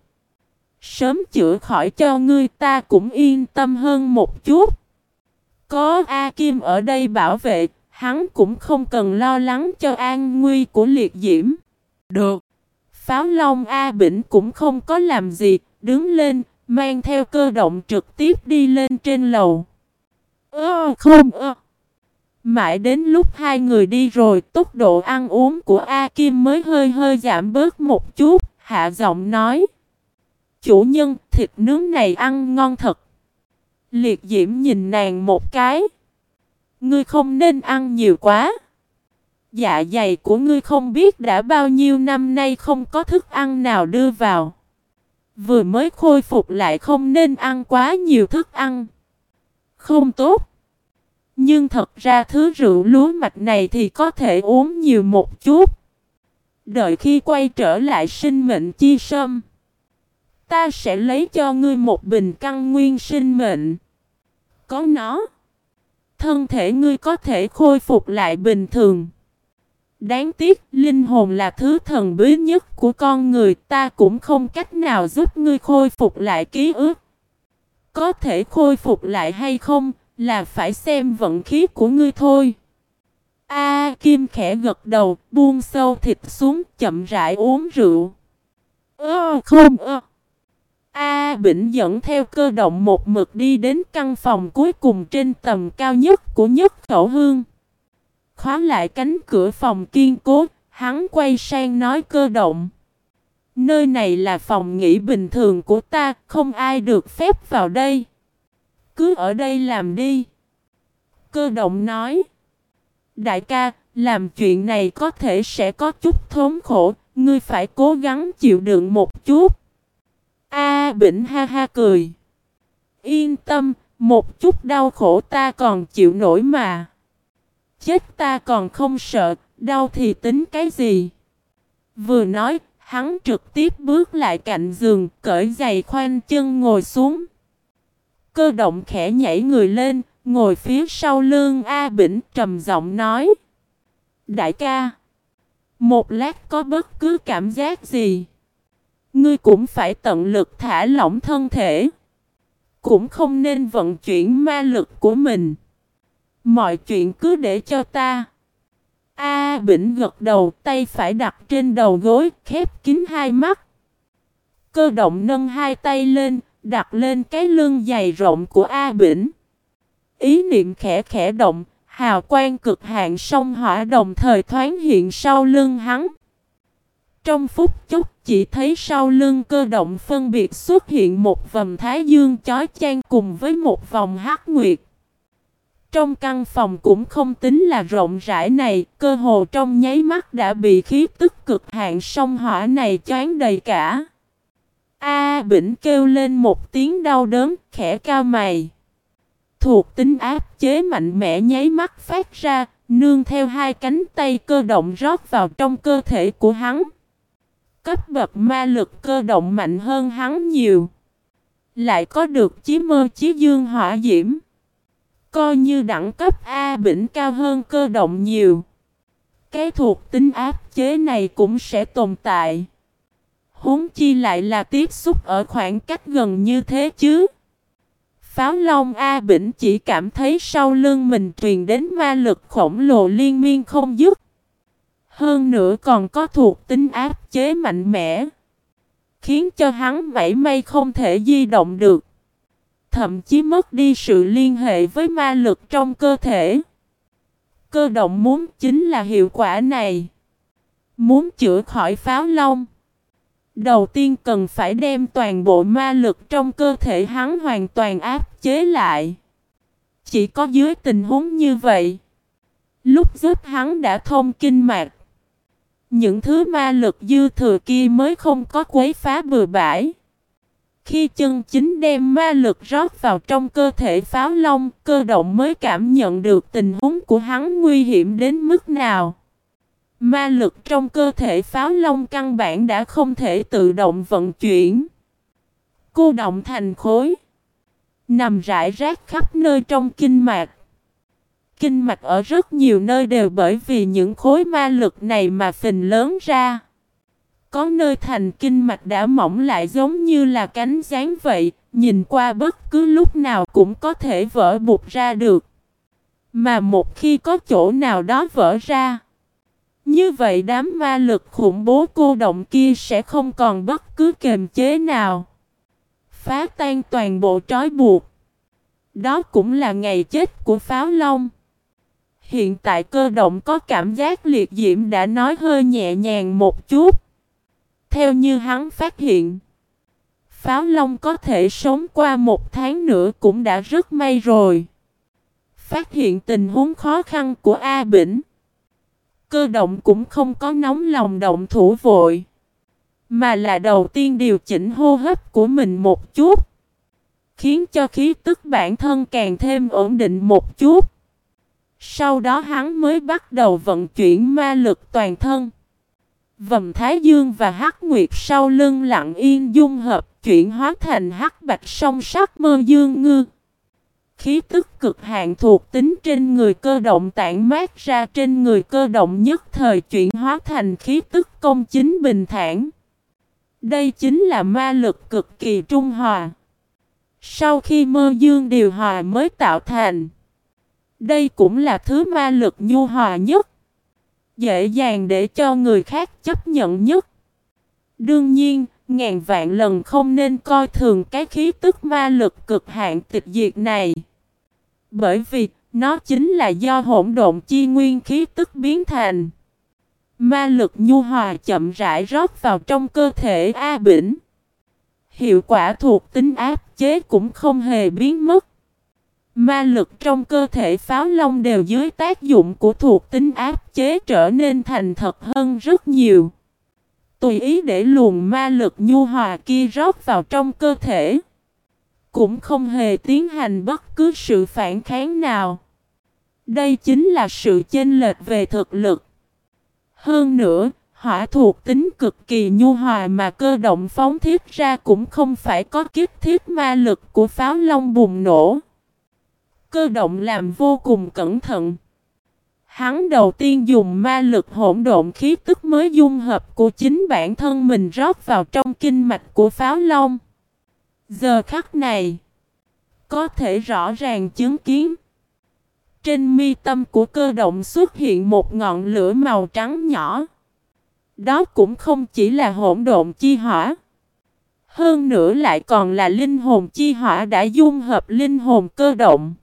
Sớm chữa khỏi cho ngươi ta cũng yên tâm hơn một chút. Có A Kim ở đây bảo vệ, hắn cũng không cần lo lắng cho an nguy của liệt diễm. Được. Pháo Long A Bỉnh cũng không có làm gì, đứng lên, mang theo cơ động trực tiếp đi lên trên lầu. Ơ không ơ. Mãi đến lúc hai người đi rồi, tốc độ ăn uống của A Kim mới hơi hơi giảm bớt một chút, hạ giọng nói. Chủ nhân, thịt nướng này ăn ngon thật. Liệt diễm nhìn nàng một cái. Ngươi không nên ăn nhiều quá. Dạ dày của ngươi không biết đã bao nhiêu năm nay không có thức ăn nào đưa vào. Vừa mới khôi phục lại không nên ăn quá nhiều thức ăn. Không tốt. Nhưng thật ra thứ rượu lúa mạch này thì có thể uống nhiều một chút. Đợi khi quay trở lại sinh mệnh chi sâm. Ta sẽ lấy cho ngươi một bình căn nguyên sinh mệnh. Có nó. Thân thể ngươi có thể khôi phục lại bình thường. Đáng tiếc, linh hồn là thứ thần bí nhất của con người ta cũng không cách nào giúp ngươi khôi phục lại ký ức. Có thể khôi phục lại hay không, là phải xem vận khí của ngươi thôi. A Kim khẽ gật đầu, buông sâu thịt xuống, chậm rãi uống rượu. Ơ không ơ. A Bỉnh dẫn theo cơ động một mực đi đến căn phòng cuối cùng trên tầm cao nhất của nhất khẩu hương. Khóa lại cánh cửa phòng kiên cố, hắn quay sang nói cơ động. Nơi này là phòng nghỉ bình thường của ta, không ai được phép vào đây. Cứ ở đây làm đi. Cơ động nói. Đại ca, làm chuyện này có thể sẽ có chút thốn khổ, ngươi phải cố gắng chịu đựng một chút. A Bỉnh ha ha cười. Yên tâm, một chút đau khổ ta còn chịu nổi mà. Chết ta còn không sợ, đau thì tính cái gì? Vừa nói, hắn trực tiếp bước lại cạnh giường, cởi giày khoanh chân ngồi xuống. Cơ động khẽ nhảy người lên, ngồi phía sau lưng A Bỉnh trầm giọng nói. Đại ca, một lát có bất cứ cảm giác gì, ngươi cũng phải tận lực thả lỏng thân thể. Cũng không nên vận chuyển ma lực của mình. Mọi chuyện cứ để cho ta. A Bỉnh gật đầu, tay phải đặt trên đầu gối, khép kín hai mắt. Cơ động nâng hai tay lên, đặt lên cái lưng dày rộng của A Bỉnh. Ý niệm khẽ khẽ động, hào quang cực hạn sông hỏa đồng thời thoáng hiện sau lưng hắn. Trong phút chốc chỉ thấy sau lưng cơ động phân biệt xuất hiện một vầm thái dương chói chang cùng với một vòng hắc nguyệt. Trong căn phòng cũng không tính là rộng rãi này, cơ hồ trong nháy mắt đã bị khí tức cực hạn sông hỏa này choáng đầy cả. A Bỉnh kêu lên một tiếng đau đớn, khẽ cao mày. Thuộc tính áp chế mạnh mẽ nháy mắt phát ra, nương theo hai cánh tay cơ động rót vào trong cơ thể của hắn. Cấp bậc ma lực cơ động mạnh hơn hắn nhiều. Lại có được chí mơ chí dương hỏa diễm. Coi như đẳng cấp A bỉnh cao hơn cơ động nhiều. Cái thuộc tính áp chế này cũng sẽ tồn tại. Huống chi lại là tiếp xúc ở khoảng cách gần như thế chứ. Pháo Long A Bỉnh chỉ cảm thấy sau lưng mình truyền đến ma lực khổng lồ liên miên không dứt. Hơn nữa còn có thuộc tính áp chế mạnh mẽ. Khiến cho hắn mảy may không thể di động được. Thậm chí mất đi sự liên hệ với ma lực trong cơ thể. Cơ động muốn chính là hiệu quả này. Muốn chữa khỏi pháo long. Đầu tiên cần phải đem toàn bộ ma lực trong cơ thể hắn hoàn toàn áp chế lại. Chỉ có dưới tình huống như vậy. Lúc giúp hắn đã thông kinh mạch. Những thứ ma lực dư thừa kia mới không có quấy phá bừa bãi. Khi chân chính đem ma lực rót vào trong cơ thể pháo long, cơ động mới cảm nhận được tình huống của hắn nguy hiểm đến mức nào. Ma lực trong cơ thể pháo long căn bản đã không thể tự động vận chuyển. Cô động thành khối. Nằm rải rác khắp nơi trong kinh mạch. Kinh mạch ở rất nhiều nơi đều bởi vì những khối ma lực này mà phình lớn ra. Có nơi thành kinh mạch đã mỏng lại giống như là cánh gián vậy, nhìn qua bất cứ lúc nào cũng có thể vỡ bụt ra được. Mà một khi có chỗ nào đó vỡ ra, như vậy đám ma lực khủng bố cô động kia sẽ không còn bất cứ kềm chế nào. Phá tan toàn bộ trói buộc. Đó cũng là ngày chết của pháo long. Hiện tại cơ động có cảm giác liệt diễm đã nói hơi nhẹ nhàng một chút. Theo như hắn phát hiện, pháo long có thể sống qua một tháng nữa cũng đã rất may rồi. Phát hiện tình huống khó khăn của A Bỉnh. Cơ động cũng không có nóng lòng động thủ vội. Mà là đầu tiên điều chỉnh hô hấp của mình một chút. Khiến cho khí tức bản thân càng thêm ổn định một chút. Sau đó hắn mới bắt đầu vận chuyển ma lực toàn thân. Vầm Thái Dương và Hắc Nguyệt sau lưng lặng yên dung hợp chuyển hóa thành hắc bạch song sắc mơ dương ngư. Khí tức cực hạn thuộc tính trên người cơ động tản mát ra trên người cơ động nhất thời chuyển hóa thành khí tức công chính bình thản. Đây chính là ma lực cực kỳ trung hòa. Sau khi mơ dương điều hòa mới tạo thành. Đây cũng là thứ ma lực nhu hòa nhất. Dễ dàng để cho người khác chấp nhận nhất. Đương nhiên, ngàn vạn lần không nên coi thường cái khí tức ma lực cực hạn tịch diệt này. Bởi vì, nó chính là do hỗn độn chi nguyên khí tức biến thành. Ma lực nhu hòa chậm rãi rót vào trong cơ thể A Bỉnh. Hiệu quả thuộc tính áp chế cũng không hề biến mất. Ma lực trong cơ thể pháo long đều dưới tác dụng của thuộc tính áp chế trở nên thành thật hơn rất nhiều. Tùy ý để luồng ma lực nhu hòa kia rót vào trong cơ thể. Cũng không hề tiến hành bất cứ sự phản kháng nào. Đây chính là sự chênh lệch về thực lực. Hơn nữa, hỏa thuộc tính cực kỳ nhu hòa mà cơ động phóng thiết ra cũng không phải có kiếp thiết ma lực của pháo long bùng nổ. Cơ động làm vô cùng cẩn thận. Hắn đầu tiên dùng ma lực hỗn độn khí tức mới dung hợp của chính bản thân mình rót vào trong kinh mạch của pháo long. Giờ khắc này, có thể rõ ràng chứng kiến. Trên mi tâm của cơ động xuất hiện một ngọn lửa màu trắng nhỏ. Đó cũng không chỉ là hỗn độn chi hỏa. Hơn nữa lại còn là linh hồn chi hỏa đã dung hợp linh hồn cơ động.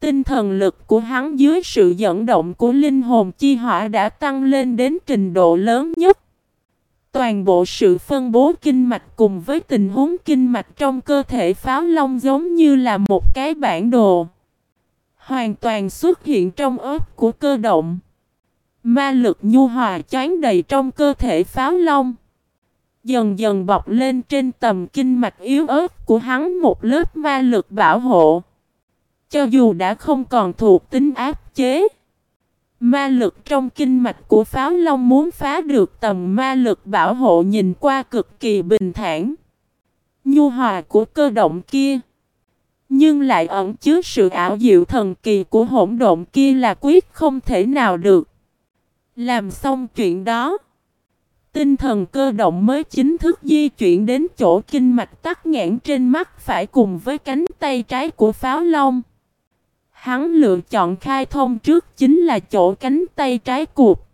Tinh thần lực của hắn dưới sự dẫn động của linh hồn chi hỏa đã tăng lên đến trình độ lớn nhất. Toàn bộ sự phân bố kinh mạch cùng với tình huống kinh mạch trong cơ thể pháo long giống như là một cái bản đồ. Hoàn toàn xuất hiện trong ớt của cơ động. Ma lực nhu hòa chán đầy trong cơ thể pháo long. Dần dần bọc lên trên tầm kinh mạch yếu ớt của hắn một lớp ma lực bảo hộ. Cho dù đã không còn thuộc tính áp chế. Ma lực trong kinh mạch của pháo long muốn phá được tầm ma lực bảo hộ nhìn qua cực kỳ bình thản. Nhu hòa của cơ động kia. Nhưng lại ẩn chứa sự ảo diệu thần kỳ của hỗn độn kia là quyết không thể nào được. Làm xong chuyện đó. Tinh thần cơ động mới chính thức di chuyển đến chỗ kinh mạch tắc nghẽn trên mắt phải cùng với cánh tay trái của pháo long. Hắn lựa chọn khai thông trước chính là chỗ cánh tay trái cuộc.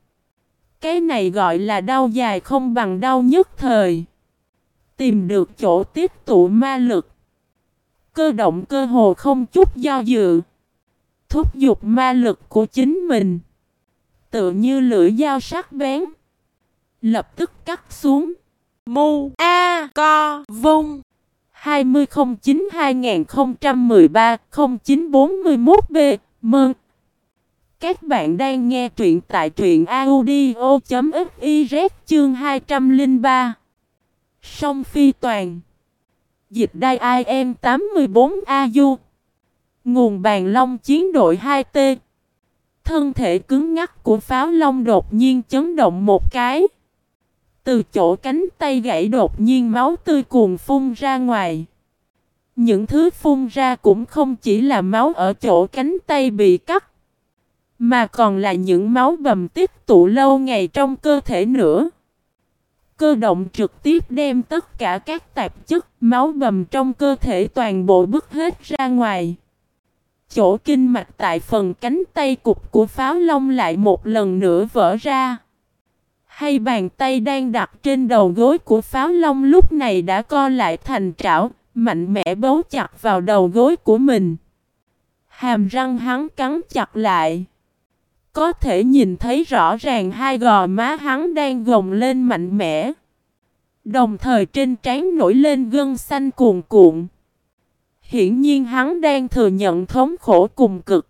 Cái này gọi là đau dài không bằng đau nhất thời. Tìm được chỗ tiếp tụ ma lực. Cơ động cơ hồ không chút do dự. Thúc giục ma lực của chính mình. Tựa như lưỡi dao sắc bén. Lập tức cắt xuống. Mu A Co Vung 2009-2013-0941B Mơn. Các bạn đang nghe truyện tại truyện audio.fiz chương 203 Song Phi Toàn. Dịch đai IM 84AU Nguồn bàn long chiến đội 2T Thân thể cứng ngắc của pháo long đột nhiên chấn động một cái từ chỗ cánh tay gãy đột nhiên máu tươi cuồn phun ra ngoài. Những thứ phun ra cũng không chỉ là máu ở chỗ cánh tay bị cắt. Mà còn là những máu bầm tích tụ lâu ngày trong cơ thể nữa. Cơ động trực tiếp đem tất cả các tạp chất, máu bầm trong cơ thể toàn bộ bứt hết ra ngoài. Chỗ kinh mạch tại phần cánh tay cục của pháo long lại một lần nữa vỡ ra. Hay bàn tay đang đặt trên đầu gối của pháo long lúc này đã co lại thành trảo, mạnh mẽ bấu chặt vào đầu gối của mình. Hàm răng hắn cắn chặt lại. Có thể nhìn thấy rõ ràng hai gò má hắn đang gồng lên mạnh mẽ. Đồng thời trên trán nổi lên gân xanh cuồn cuộn. Hiển nhiên hắn đang thừa nhận thống khổ cùng cực.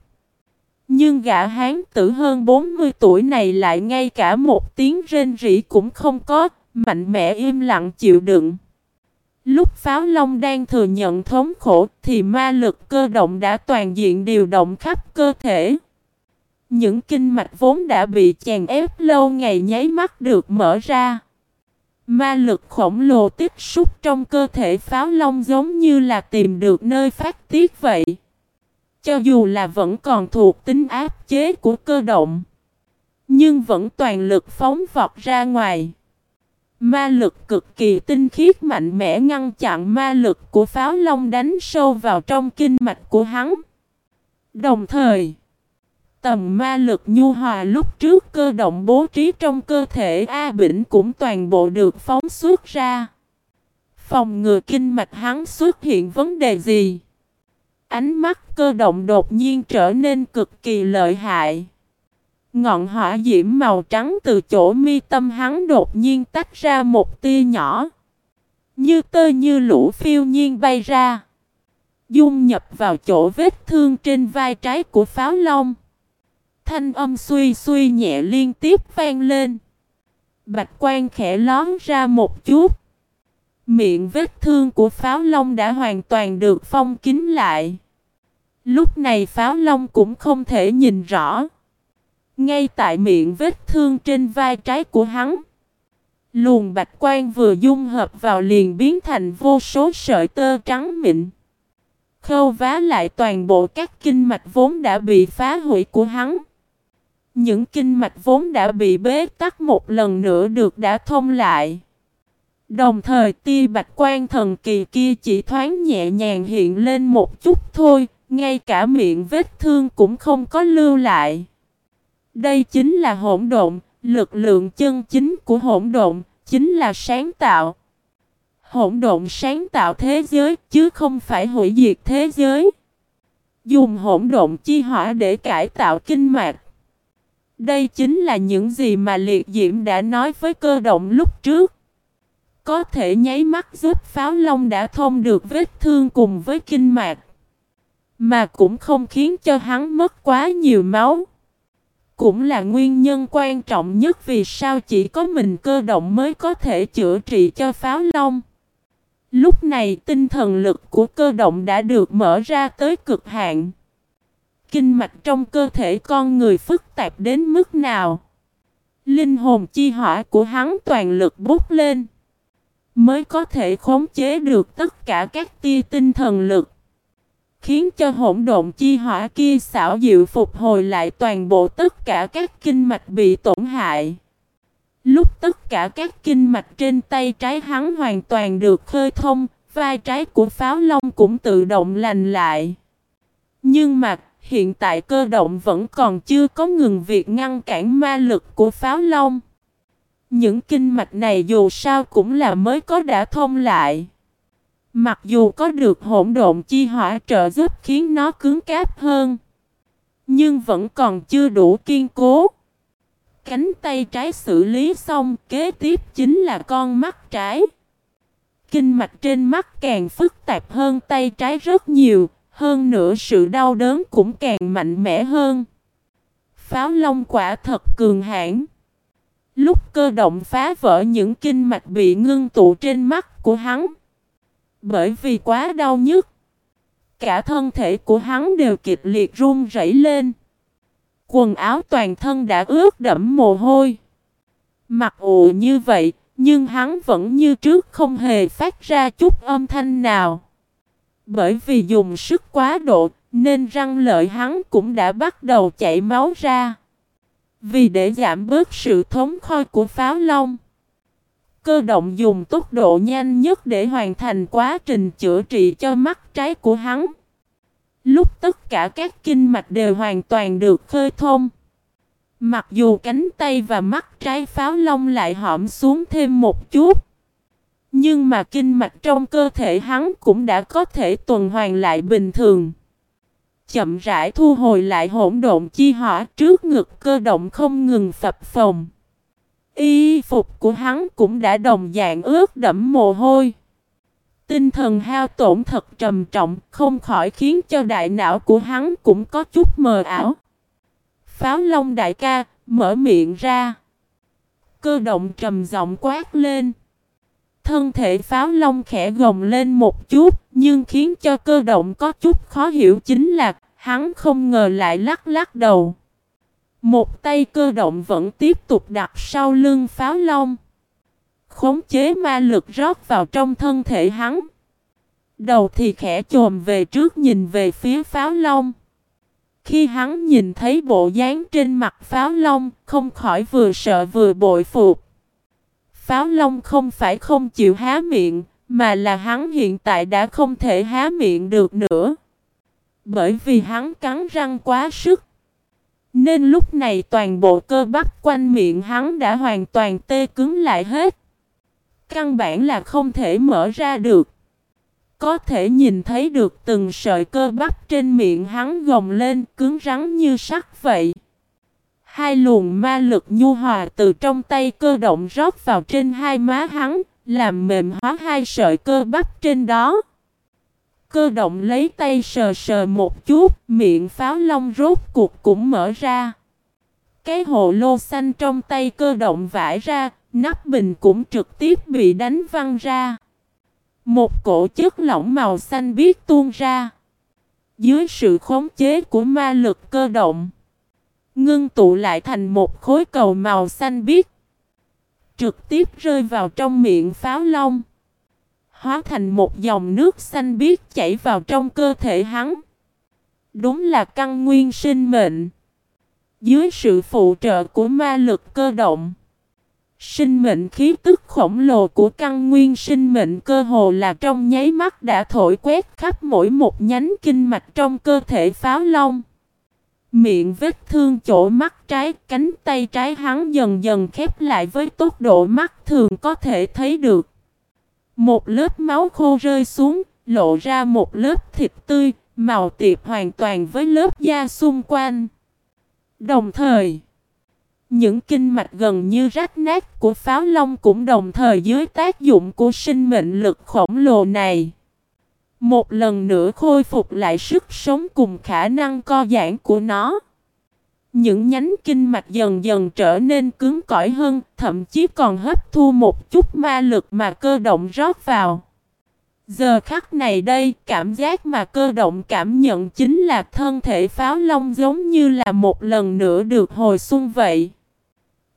Nhưng gã hán tử hơn 40 tuổi này lại ngay cả một tiếng rên rỉ cũng không có, mạnh mẽ im lặng chịu đựng. Lúc pháo long đang thừa nhận thống khổ thì ma lực cơ động đã toàn diện điều động khắp cơ thể. Những kinh mạch vốn đã bị chèn ép lâu ngày nháy mắt được mở ra. Ma lực khổng lồ tiếp xúc trong cơ thể pháo long giống như là tìm được nơi phát tiết vậy. Cho dù là vẫn còn thuộc tính áp chế của cơ động, nhưng vẫn toàn lực phóng vọt ra ngoài. Ma lực cực kỳ tinh khiết mạnh mẽ ngăn chặn ma lực của pháo long đánh sâu vào trong kinh mạch của hắn. Đồng thời, tầm ma lực nhu hòa lúc trước cơ động bố trí trong cơ thể A Bỉnh cũng toàn bộ được phóng xuất ra. Phòng ngừa kinh mạch hắn xuất hiện vấn đề gì? Ánh mắt cơ động đột nhiên trở nên cực kỳ lợi hại. Ngọn hỏa diễm màu trắng từ chỗ mi tâm hắn đột nhiên tách ra một tia nhỏ. Như tơ như lũ phiêu nhiên bay ra. Dung nhập vào chỗ vết thương trên vai trái của pháo long. Thanh âm suy suy nhẹ liên tiếp vang lên. Bạch quan khẽ lón ra một chút. Miệng vết thương của pháo long đã hoàn toàn được phong kín lại. Lúc này pháo long cũng không thể nhìn rõ. Ngay tại miệng vết thương trên vai trái của hắn. Luồng bạch quan vừa dung hợp vào liền biến thành vô số sợi tơ trắng mịn. Khâu vá lại toàn bộ các kinh mạch vốn đã bị phá hủy của hắn. Những kinh mạch vốn đã bị bế tắc một lần nữa được đã thông lại. Đồng thời tia bạch quan thần kỳ kia chỉ thoáng nhẹ nhàng hiện lên một chút thôi, ngay cả miệng vết thương cũng không có lưu lại. Đây chính là hỗn độn, lực lượng chân chính của hỗn độn, chính là sáng tạo. Hỗn độn sáng tạo thế giới chứ không phải hủy diệt thế giới. Dùng hỗn độn chi hỏa để cải tạo kinh mạch. Đây chính là những gì mà liệt diễm đã nói với cơ động lúc trước. Có thể nháy mắt giúp pháo long đã thông được vết thương cùng với kinh mạch. Mà cũng không khiến cho hắn mất quá nhiều máu. Cũng là nguyên nhân quan trọng nhất vì sao chỉ có mình cơ động mới có thể chữa trị cho pháo long. Lúc này tinh thần lực của cơ động đã được mở ra tới cực hạn. Kinh mạch trong cơ thể con người phức tạp đến mức nào? Linh hồn chi hỏa của hắn toàn lực bút lên. Mới có thể khống chế được tất cả các tia tinh thần lực. Khiến cho hỗn độn chi hỏa kia xảo diệu phục hồi lại toàn bộ tất cả các kinh mạch bị tổn hại. Lúc tất cả các kinh mạch trên tay trái hắn hoàn toàn được khơi thông, vai trái của pháo long cũng tự động lành lại. Nhưng mà, hiện tại cơ động vẫn còn chưa có ngừng việc ngăn cản ma lực của pháo long. Những kinh mạch này dù sao cũng là mới có đã thông lại. Mặc dù có được hỗn độn chi hỏa trợ giúp khiến nó cứng cáp hơn. Nhưng vẫn còn chưa đủ kiên cố. Cánh tay trái xử lý xong, kế tiếp chính là con mắt trái. Kinh mạch trên mắt càng phức tạp hơn tay trái rất nhiều, hơn nữa sự đau đớn cũng càng mạnh mẽ hơn. Pháo long quả thật cường hãn. Lúc cơ động phá vỡ những kinh mạch bị ngưng tụ trên mắt của hắn. Bởi vì quá đau nhức. Cả thân thể của hắn đều kịch liệt run rẩy lên. Quần áo toàn thân đã ướt đẫm mồ hôi. Mặc ụ như vậy, nhưng hắn vẫn như trước không hề phát ra chút âm thanh nào. Bởi vì dùng sức quá độ, nên răng lợi hắn cũng đã bắt đầu chảy máu ra. Vì để giảm bớt sự thống khôi của pháo long, cơ động dùng tốc độ nhanh nhất để hoàn thành quá trình chữa trị cho mắt trái của hắn. Lúc tất cả các kinh mạch đều hoàn toàn được khơi thông. Mặc dù cánh tay và mắt trái pháo long lại hõm xuống thêm một chút. Nhưng mà kinh mạch trong cơ thể hắn cũng đã có thể tuần hoàn lại bình thường. Chậm rãi thu hồi lại hỗn độn chi hỏa trước ngực cơ động không ngừng phập phồng. Y phục của hắn cũng đã đồng dạng ướt đẫm mồ hôi. Tinh thần hao tổn thật trầm trọng, không khỏi khiến cho đại não của hắn cũng có chút mờ ảo. Pháo Long đại ca, mở miệng ra. Cơ động trầm giọng quát lên. Thân thể pháo long khẽ gồng lên một chút, nhưng khiến cho cơ động có chút khó hiểu chính là hắn không ngờ lại lắc lắc đầu. Một tay cơ động vẫn tiếp tục đặt sau lưng pháo long. Khống chế ma lực rót vào trong thân thể hắn. Đầu thì khẽ chồm về trước nhìn về phía pháo long. Khi hắn nhìn thấy bộ dáng trên mặt pháo long, không khỏi vừa sợ vừa bội phục. Pháo long không phải không chịu há miệng, mà là hắn hiện tại đã không thể há miệng được nữa. Bởi vì hắn cắn răng quá sức. Nên lúc này toàn bộ cơ bắp quanh miệng hắn đã hoàn toàn tê cứng lại hết. Căn bản là không thể mở ra được. Có thể nhìn thấy được từng sợi cơ bắp trên miệng hắn gồng lên cứng rắn như sắt vậy. Hai luồng ma lực nhu hòa từ trong tay cơ động rót vào trên hai má hắn, làm mềm hóa hai sợi cơ bắp trên đó. Cơ động lấy tay sờ sờ một chút, miệng pháo long rốt cuộc cũng mở ra. Cái hồ lô xanh trong tay cơ động vải ra, nắp bình cũng trực tiếp bị đánh văng ra. Một cổ chất lỏng màu xanh biếc tuôn ra. Dưới sự khống chế của ma lực cơ động, ngưng tụ lại thành một khối cầu màu xanh biếc. Trực tiếp rơi vào trong miệng pháo long. Hóa thành một dòng nước xanh biếc chảy vào trong cơ thể hắn. Đúng là căn nguyên sinh mệnh. Dưới sự phụ trợ của ma lực cơ động. Sinh mệnh khí tức khổng lồ của căn nguyên sinh mệnh cơ hồ là trong nháy mắt đã thổi quét khắp mỗi một nhánh kinh mạch trong cơ thể pháo long. Miệng vết thương chỗ mắt trái, cánh tay trái hắn dần dần khép lại với tốc độ mắt thường có thể thấy được. Một lớp máu khô rơi xuống, lộ ra một lớp thịt tươi, màu tiệp hoàn toàn với lớp da xung quanh. Đồng thời, những kinh mạch gần như rách nát của pháo long cũng đồng thời dưới tác dụng của sinh mệnh lực khổng lồ này. Một lần nữa khôi phục lại sức sống cùng khả năng co giãn của nó. Những nhánh kinh mạch dần dần trở nên cứng cỏi hơn, thậm chí còn hấp thu một chút ma lực mà cơ động rót vào. Giờ khắc này đây, cảm giác mà cơ động cảm nhận chính là thân thể pháo long giống như là một lần nữa được hồi xuân vậy.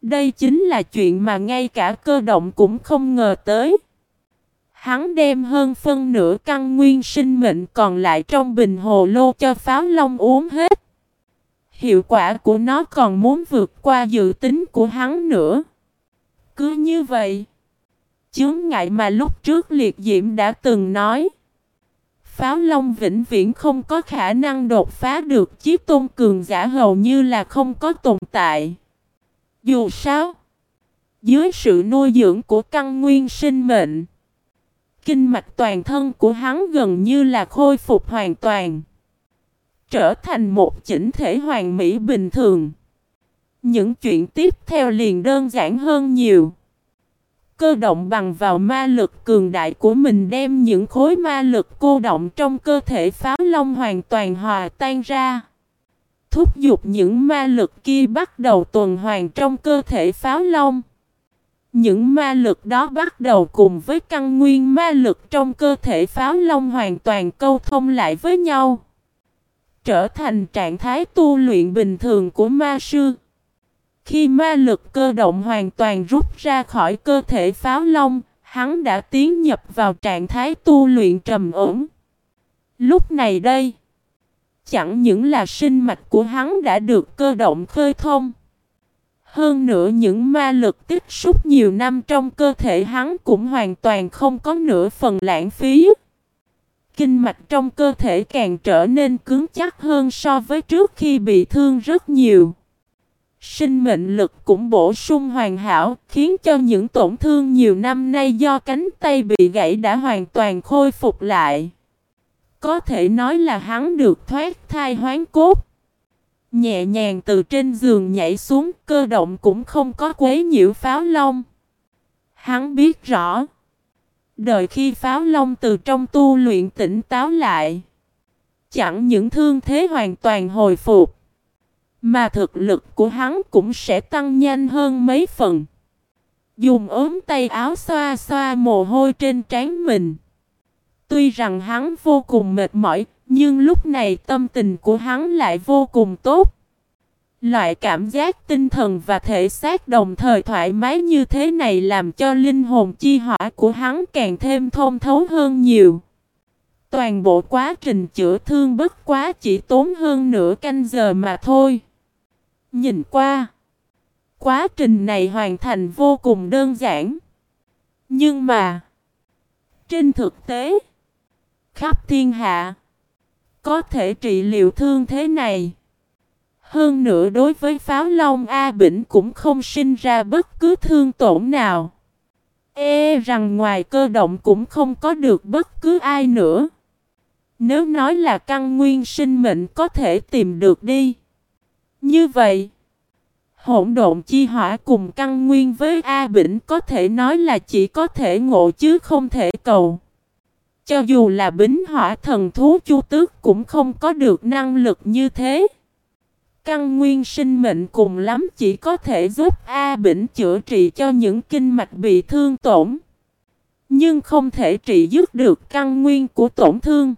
Đây chính là chuyện mà ngay cả cơ động cũng không ngờ tới. Hắn đem hơn phân nửa căn nguyên sinh mệnh còn lại trong bình hồ lô cho pháo long uống hết. Hiệu quả của nó còn muốn vượt qua dự tính của hắn nữa. Cứ như vậy, chướng ngại mà lúc trước liệt diễm đã từng nói. Pháo Long vĩnh viễn không có khả năng đột phá được chiếc tôn cường giả hầu như là không có tồn tại. Dù sao, dưới sự nuôi dưỡng của căn nguyên sinh mệnh, kinh mạch toàn thân của hắn gần như là khôi phục hoàn toàn. Trở thành một chỉnh thể hoàn mỹ bình thường. Những chuyện tiếp theo liền đơn giản hơn nhiều. Cơ động bằng vào ma lực cường đại của mình đem những khối ma lực cô động trong cơ thể pháo long hoàn toàn hòa tan ra. Thúc giục những ma lực kia bắt đầu tuần hoàn trong cơ thể pháo long. Những ma lực đó bắt đầu cùng với căn nguyên ma lực trong cơ thể pháo long hoàn toàn câu thông lại với nhau. Trở thành trạng thái tu luyện bình thường của ma sư. Khi ma lực cơ động hoàn toàn rút ra khỏi cơ thể pháo long, hắn đã tiến nhập vào trạng thái tu luyện trầm ổn. Lúc này đây, chẳng những là sinh mạch của hắn đã được cơ động khơi thông. Hơn nữa những ma lực tích xúc nhiều năm trong cơ thể hắn cũng hoàn toàn không có nửa phần lãng phí. Kinh mạch trong cơ thể càng trở nên cứng chắc hơn so với trước khi bị thương rất nhiều. Sinh mệnh lực cũng bổ sung hoàn hảo, khiến cho những tổn thương nhiều năm nay do cánh tay bị gãy đã hoàn toàn khôi phục lại. Có thể nói là hắn được thoát thai hoán cốt. Nhẹ nhàng từ trên giường nhảy xuống, cơ động cũng không có quấy nhiễu pháo long. Hắn biết rõ. Đợi khi pháo long từ trong tu luyện tỉnh táo lại. Chẳng những thương thế hoàn toàn hồi phục. Mà thực lực của hắn cũng sẽ tăng nhanh hơn mấy phần. Dùng ốm tay áo xoa xoa mồ hôi trên trán mình. Tuy rằng hắn vô cùng mệt mỏi, nhưng lúc này tâm tình của hắn lại vô cùng tốt. Loại cảm giác tinh thần và thể xác đồng thời thoải mái như thế này làm cho linh hồn chi hỏa của hắn càng thêm thông thấu hơn nhiều. Toàn bộ quá trình chữa thương bất quá chỉ tốn hơn nửa canh giờ mà thôi. Nhìn qua, quá trình này hoàn thành vô cùng đơn giản. Nhưng mà, trên thực tế, khắp thiên hạ, có thể trị liệu thương thế này. Hơn nữa đối với pháo long A Bỉnh cũng không sinh ra bất cứ thương tổn nào. E rằng ngoài cơ động cũng không có được bất cứ ai nữa. Nếu nói là căn nguyên sinh mệnh có thể tìm được đi. Như vậy, hỗn độn chi hỏa cùng căn nguyên với A Bỉnh có thể nói là chỉ có thể ngộ chứ không thể cầu. Cho dù là bính hỏa thần thú chu tước cũng không có được năng lực như thế. Căn nguyên sinh mệnh cùng lắm chỉ có thể giúp A Bỉnh chữa trị cho những kinh mạch bị thương tổn. Nhưng không thể trị dứt được căn nguyên của tổn thương.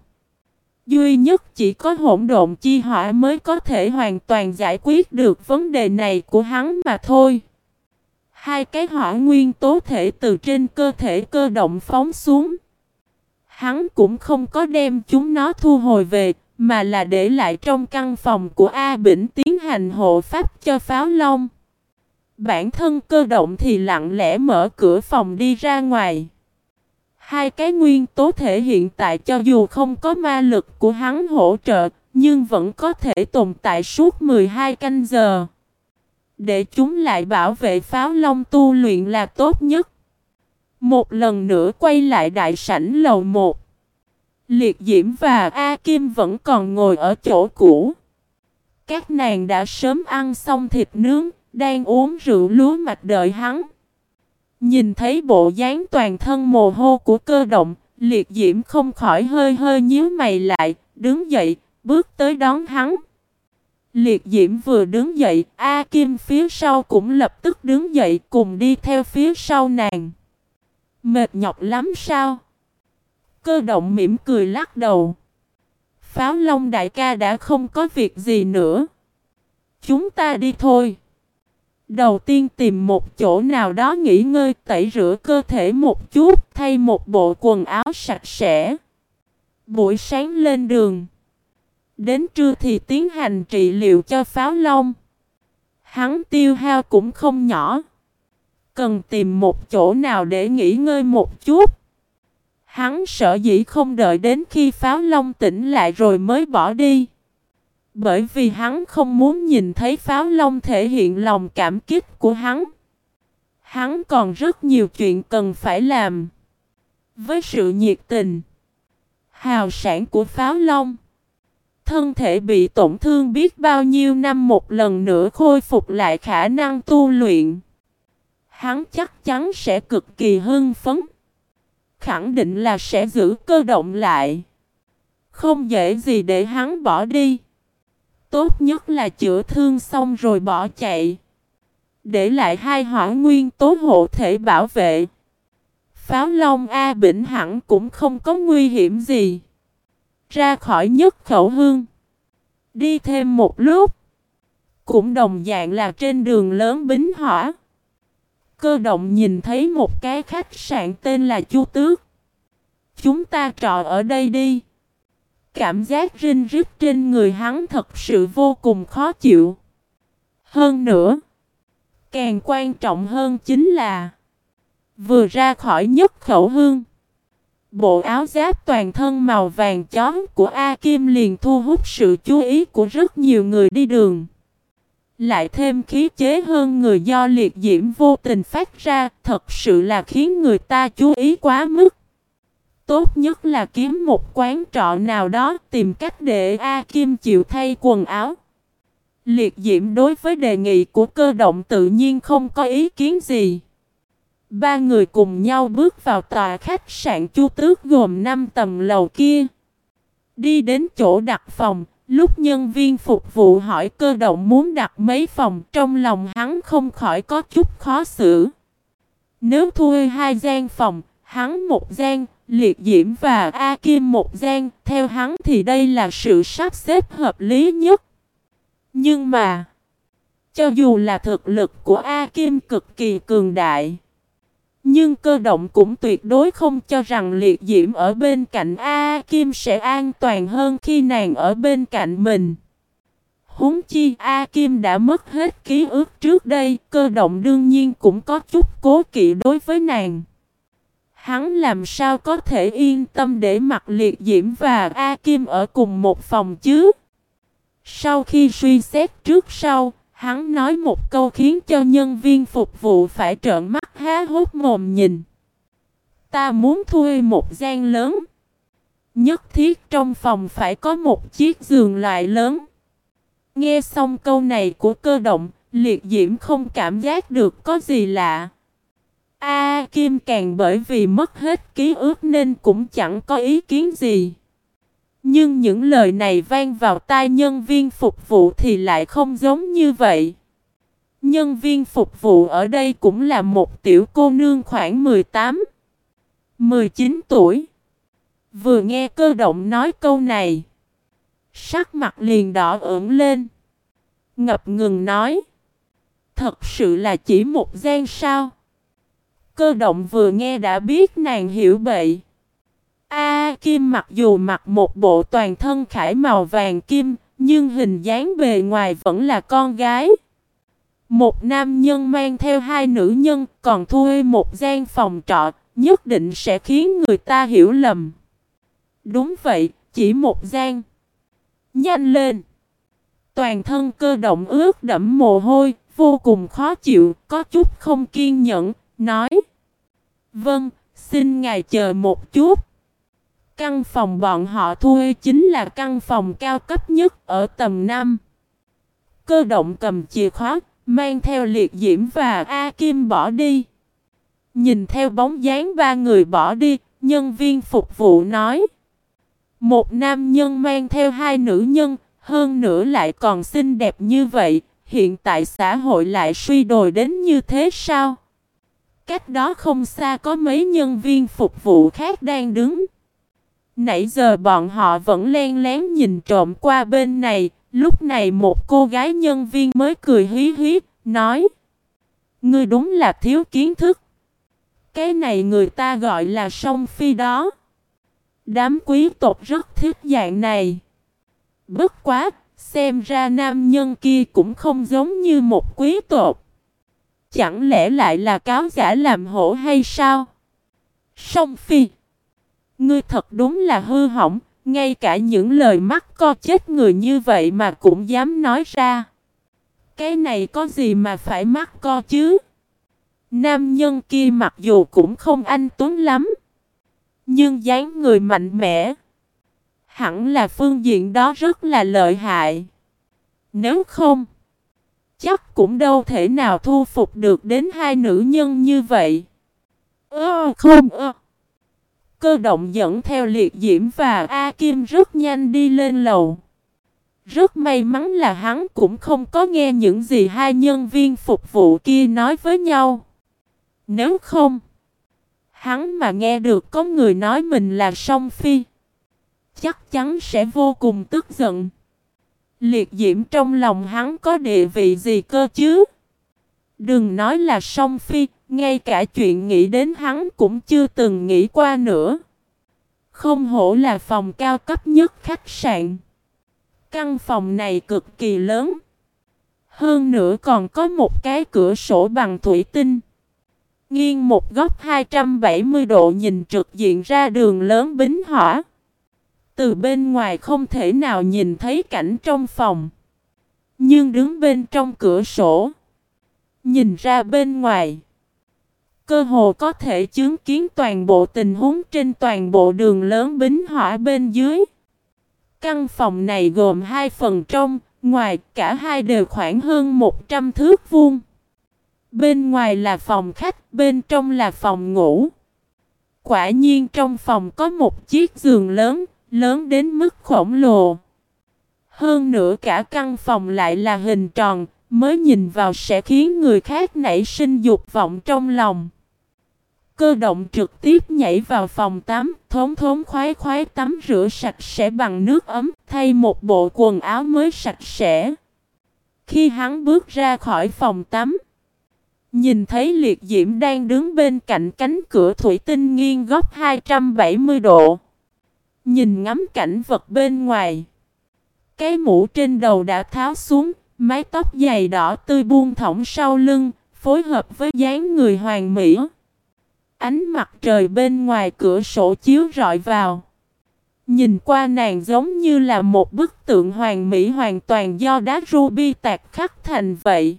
Duy nhất chỉ có hỗn độn chi hỏa mới có thể hoàn toàn giải quyết được vấn đề này của hắn mà thôi. Hai cái hỏa nguyên tố thể từ trên cơ thể cơ động phóng xuống. Hắn cũng không có đem chúng nó thu hồi về, mà là để lại trong căn phòng của A Bỉnh tiến hành hộ pháp cho pháo long. Bản thân cơ động thì lặng lẽ mở cửa phòng đi ra ngoài. Hai cái nguyên tố thể hiện tại cho dù không có ma lực của hắn hỗ trợ, nhưng vẫn có thể tồn tại suốt 12 canh giờ. Để chúng lại bảo vệ pháo long tu luyện là tốt nhất. Một lần nữa quay lại đại sảnh lầu 1. Liệt Diễm và A Kim vẫn còn ngồi ở chỗ cũ. Các nàng đã sớm ăn xong thịt nướng, đang uống rượu lúa mạch đợi hắn. Nhìn thấy bộ dáng toàn thân mồ hô của cơ động, liệt diễm không khỏi hơi hơi nhíu mày lại, đứng dậy, bước tới đón hắn. Liệt diễm vừa đứng dậy, A Kim phía sau cũng lập tức đứng dậy cùng đi theo phía sau nàng. Mệt nhọc lắm sao? Cơ động mỉm cười lắc đầu. Pháo Long đại ca đã không có việc gì nữa. Chúng ta đi thôi. Đầu tiên tìm một chỗ nào đó nghỉ ngơi tẩy rửa cơ thể một chút, thay một bộ quần áo sạch sẽ. Buổi sáng lên đường. Đến trưa thì tiến hành trị liệu cho pháo long. Hắn tiêu hao cũng không nhỏ. Cần tìm một chỗ nào để nghỉ ngơi một chút. Hắn sợ dĩ không đợi đến khi pháo long tỉnh lại rồi mới bỏ đi. Bởi vì hắn không muốn nhìn thấy pháo long thể hiện lòng cảm kích của hắn. Hắn còn rất nhiều chuyện cần phải làm. Với sự nhiệt tình, hào sản của pháo long, thân thể bị tổn thương biết bao nhiêu năm một lần nữa khôi phục lại khả năng tu luyện. Hắn chắc chắn sẽ cực kỳ hưng phấn. Khẳng định là sẽ giữ cơ động lại. Không dễ gì để hắn bỏ đi. Tốt nhất là chữa thương xong rồi bỏ chạy. Để lại hai hỏa nguyên tố hộ thể bảo vệ. Pháo Long A Bỉnh hẳn cũng không có nguy hiểm gì. Ra khỏi nhất khẩu hương. Đi thêm một lúc. Cũng đồng dạng là trên đường lớn Bính Hỏa. Cơ động nhìn thấy một cái khách sạn tên là Chu Tước. Chúng ta trọ ở đây đi. Cảm giác rinh rít trên người hắn thật sự vô cùng khó chịu. Hơn nữa, càng quan trọng hơn chính là vừa ra khỏi nhất khẩu hương. Bộ áo giáp toàn thân màu vàng chó của A Kim liền thu hút sự chú ý của rất nhiều người đi đường. Lại thêm khí chế hơn người do liệt diễm vô tình phát ra, thật sự là khiến người ta chú ý quá mức. Tốt nhất là kiếm một quán trọ nào đó tìm cách để A Kim chịu thay quần áo. Liệt diễm đối với đề nghị của cơ động tự nhiên không có ý kiến gì. Ba người cùng nhau bước vào tòa khách sạn chu tước gồm 5 tầng lầu kia. Đi đến chỗ đặt phòng, lúc nhân viên phục vụ hỏi cơ động muốn đặt mấy phòng trong lòng hắn không khỏi có chút khó xử. Nếu thuê hai gian phòng, hắn một gian, Liệt Diễm và A Kim một gian, theo hắn thì đây là sự sắp xếp hợp lý nhất. Nhưng mà, cho dù là thực lực của A Kim cực kỳ cường đại, nhưng cơ động cũng tuyệt đối không cho rằng liệt diễm ở bên cạnh A Kim sẽ an toàn hơn khi nàng ở bên cạnh mình. Húng chi A Kim đã mất hết ký ức trước đây, cơ động đương nhiên cũng có chút cố kỵ đối với nàng. Hắn làm sao có thể yên tâm để mặc liệt diễm và A Kim ở cùng một phòng chứ? Sau khi suy xét trước sau, hắn nói một câu khiến cho nhân viên phục vụ phải trợn mắt há hốt mồm nhìn. Ta muốn thuê một gian lớn. Nhất thiết trong phòng phải có một chiếc giường loại lớn. Nghe xong câu này của cơ động, liệt diễm không cảm giác được có gì lạ. A Kim càng bởi vì mất hết ký ức nên cũng chẳng có ý kiến gì. Nhưng những lời này vang vào tai nhân viên phục vụ thì lại không giống như vậy. Nhân viên phục vụ ở đây cũng là một tiểu cô nương khoảng 18, 19 tuổi. Vừa nghe cơ động nói câu này, sắc mặt liền đỏ ửng lên. Ngập ngừng nói, thật sự là chỉ một gian sao. Cơ động vừa nghe đã biết nàng hiểu bậy. A Kim mặc dù mặc một bộ toàn thân khải màu vàng kim, nhưng hình dáng bề ngoài vẫn là con gái. Một nam nhân mang theo hai nữ nhân còn thuê một gian phòng trọ, nhất định sẽ khiến người ta hiểu lầm. Đúng vậy, chỉ một gian. Nhanh lên! Toàn thân cơ động ướt đẫm mồ hôi, vô cùng khó chịu, có chút không kiên nhẫn, nói Vâng, xin ngài chờ một chút. Căn phòng bọn họ thuê chính là căn phòng cao cấp nhất ở tầng 5. Cơ động cầm chìa khóa, mang theo liệt diễm và A Kim bỏ đi. Nhìn theo bóng dáng ba người bỏ đi, nhân viên phục vụ nói. Một nam nhân mang theo hai nữ nhân, hơn nữa lại còn xinh đẹp như vậy, hiện tại xã hội lại suy đồi đến như thế sao? Cách đó không xa có mấy nhân viên phục vụ khác đang đứng. Nãy giờ bọn họ vẫn len lén nhìn trộm qua bên này, lúc này một cô gái nhân viên mới cười hí hí, nói Ngươi đúng là thiếu kiến thức. Cái này người ta gọi là song phi đó. Đám quý tộc rất thích dạng này. Bất quá, xem ra nam nhân kia cũng không giống như một quý tộc. Chẳng lẽ lại là cáo giả làm hổ hay sao? Song phi. Ngươi thật đúng là hư hỏng, ngay cả những lời mắc co chết người như vậy mà cũng dám nói ra. Cái này có gì mà phải mắc co chứ? Nam nhân kia mặc dù cũng không anh tuấn lắm, nhưng dáng người mạnh mẽ. Hẳn là phương diện đó rất là lợi hại. Nếu không, chắc cũng đâu thể nào thu phục được đến hai nữ nhân như vậy. Ơ không ơ. Cơ động dẫn theo liệt diễm và A Kim rất nhanh đi lên lầu. Rất may mắn là hắn cũng không có nghe những gì hai nhân viên phục vụ kia nói với nhau. Nếu không, hắn mà nghe được có người nói mình là song phi, chắc chắn sẽ vô cùng tức giận. Liệt diễm trong lòng hắn có địa vị gì cơ chứ? Đừng nói là song phi, ngay cả chuyện nghĩ đến hắn cũng chưa từng nghĩ qua nữa. Không hổ là phòng cao cấp nhất khách sạn. Căn phòng này cực kỳ lớn. Hơn nữa còn có một cái cửa sổ bằng thủy tinh. Nghiêng một góc 270 độ nhìn trực diện ra đường lớn bính hỏa. Từ bên ngoài không thể nào nhìn thấy cảnh trong phòng. Nhưng đứng bên trong cửa sổ. Nhìn ra bên ngoài. Cơ hồ có thể chứng kiến toàn bộ tình huống trên toàn bộ đường lớn bính hỏa bên dưới. Căn phòng này gồm hai phần trong, ngoài cả hai đều khoảng hơn 100 thước vuông. Bên ngoài là phòng khách, bên trong là phòng ngủ. Quả nhiên trong phòng có một chiếc giường lớn, lớn đến mức khổng lồ. Hơn nữa cả căn phòng lại là hình tròn, mới nhìn vào sẽ khiến người khác nảy sinh dục vọng trong lòng. Cơ động trực tiếp nhảy vào phòng tắm, thốn thốn khoái khoái tắm rửa sạch sẽ bằng nước ấm, thay một bộ quần áo mới sạch sẽ. Khi hắn bước ra khỏi phòng tắm, nhìn thấy liệt diễm đang đứng bên cạnh cánh cửa thủy tinh nghiêng góc 270 độ. Nhìn ngắm cảnh vật bên ngoài. Cái mũ trên đầu đã tháo xuống, mái tóc dày đỏ tươi buông thõng sau lưng, phối hợp với dáng người hoàng mỹ. Ánh mặt trời bên ngoài cửa sổ chiếu rọi vào. Nhìn qua nàng giống như là một bức tượng hoàng mỹ hoàn toàn do đá ruby tạc khắc thành vậy.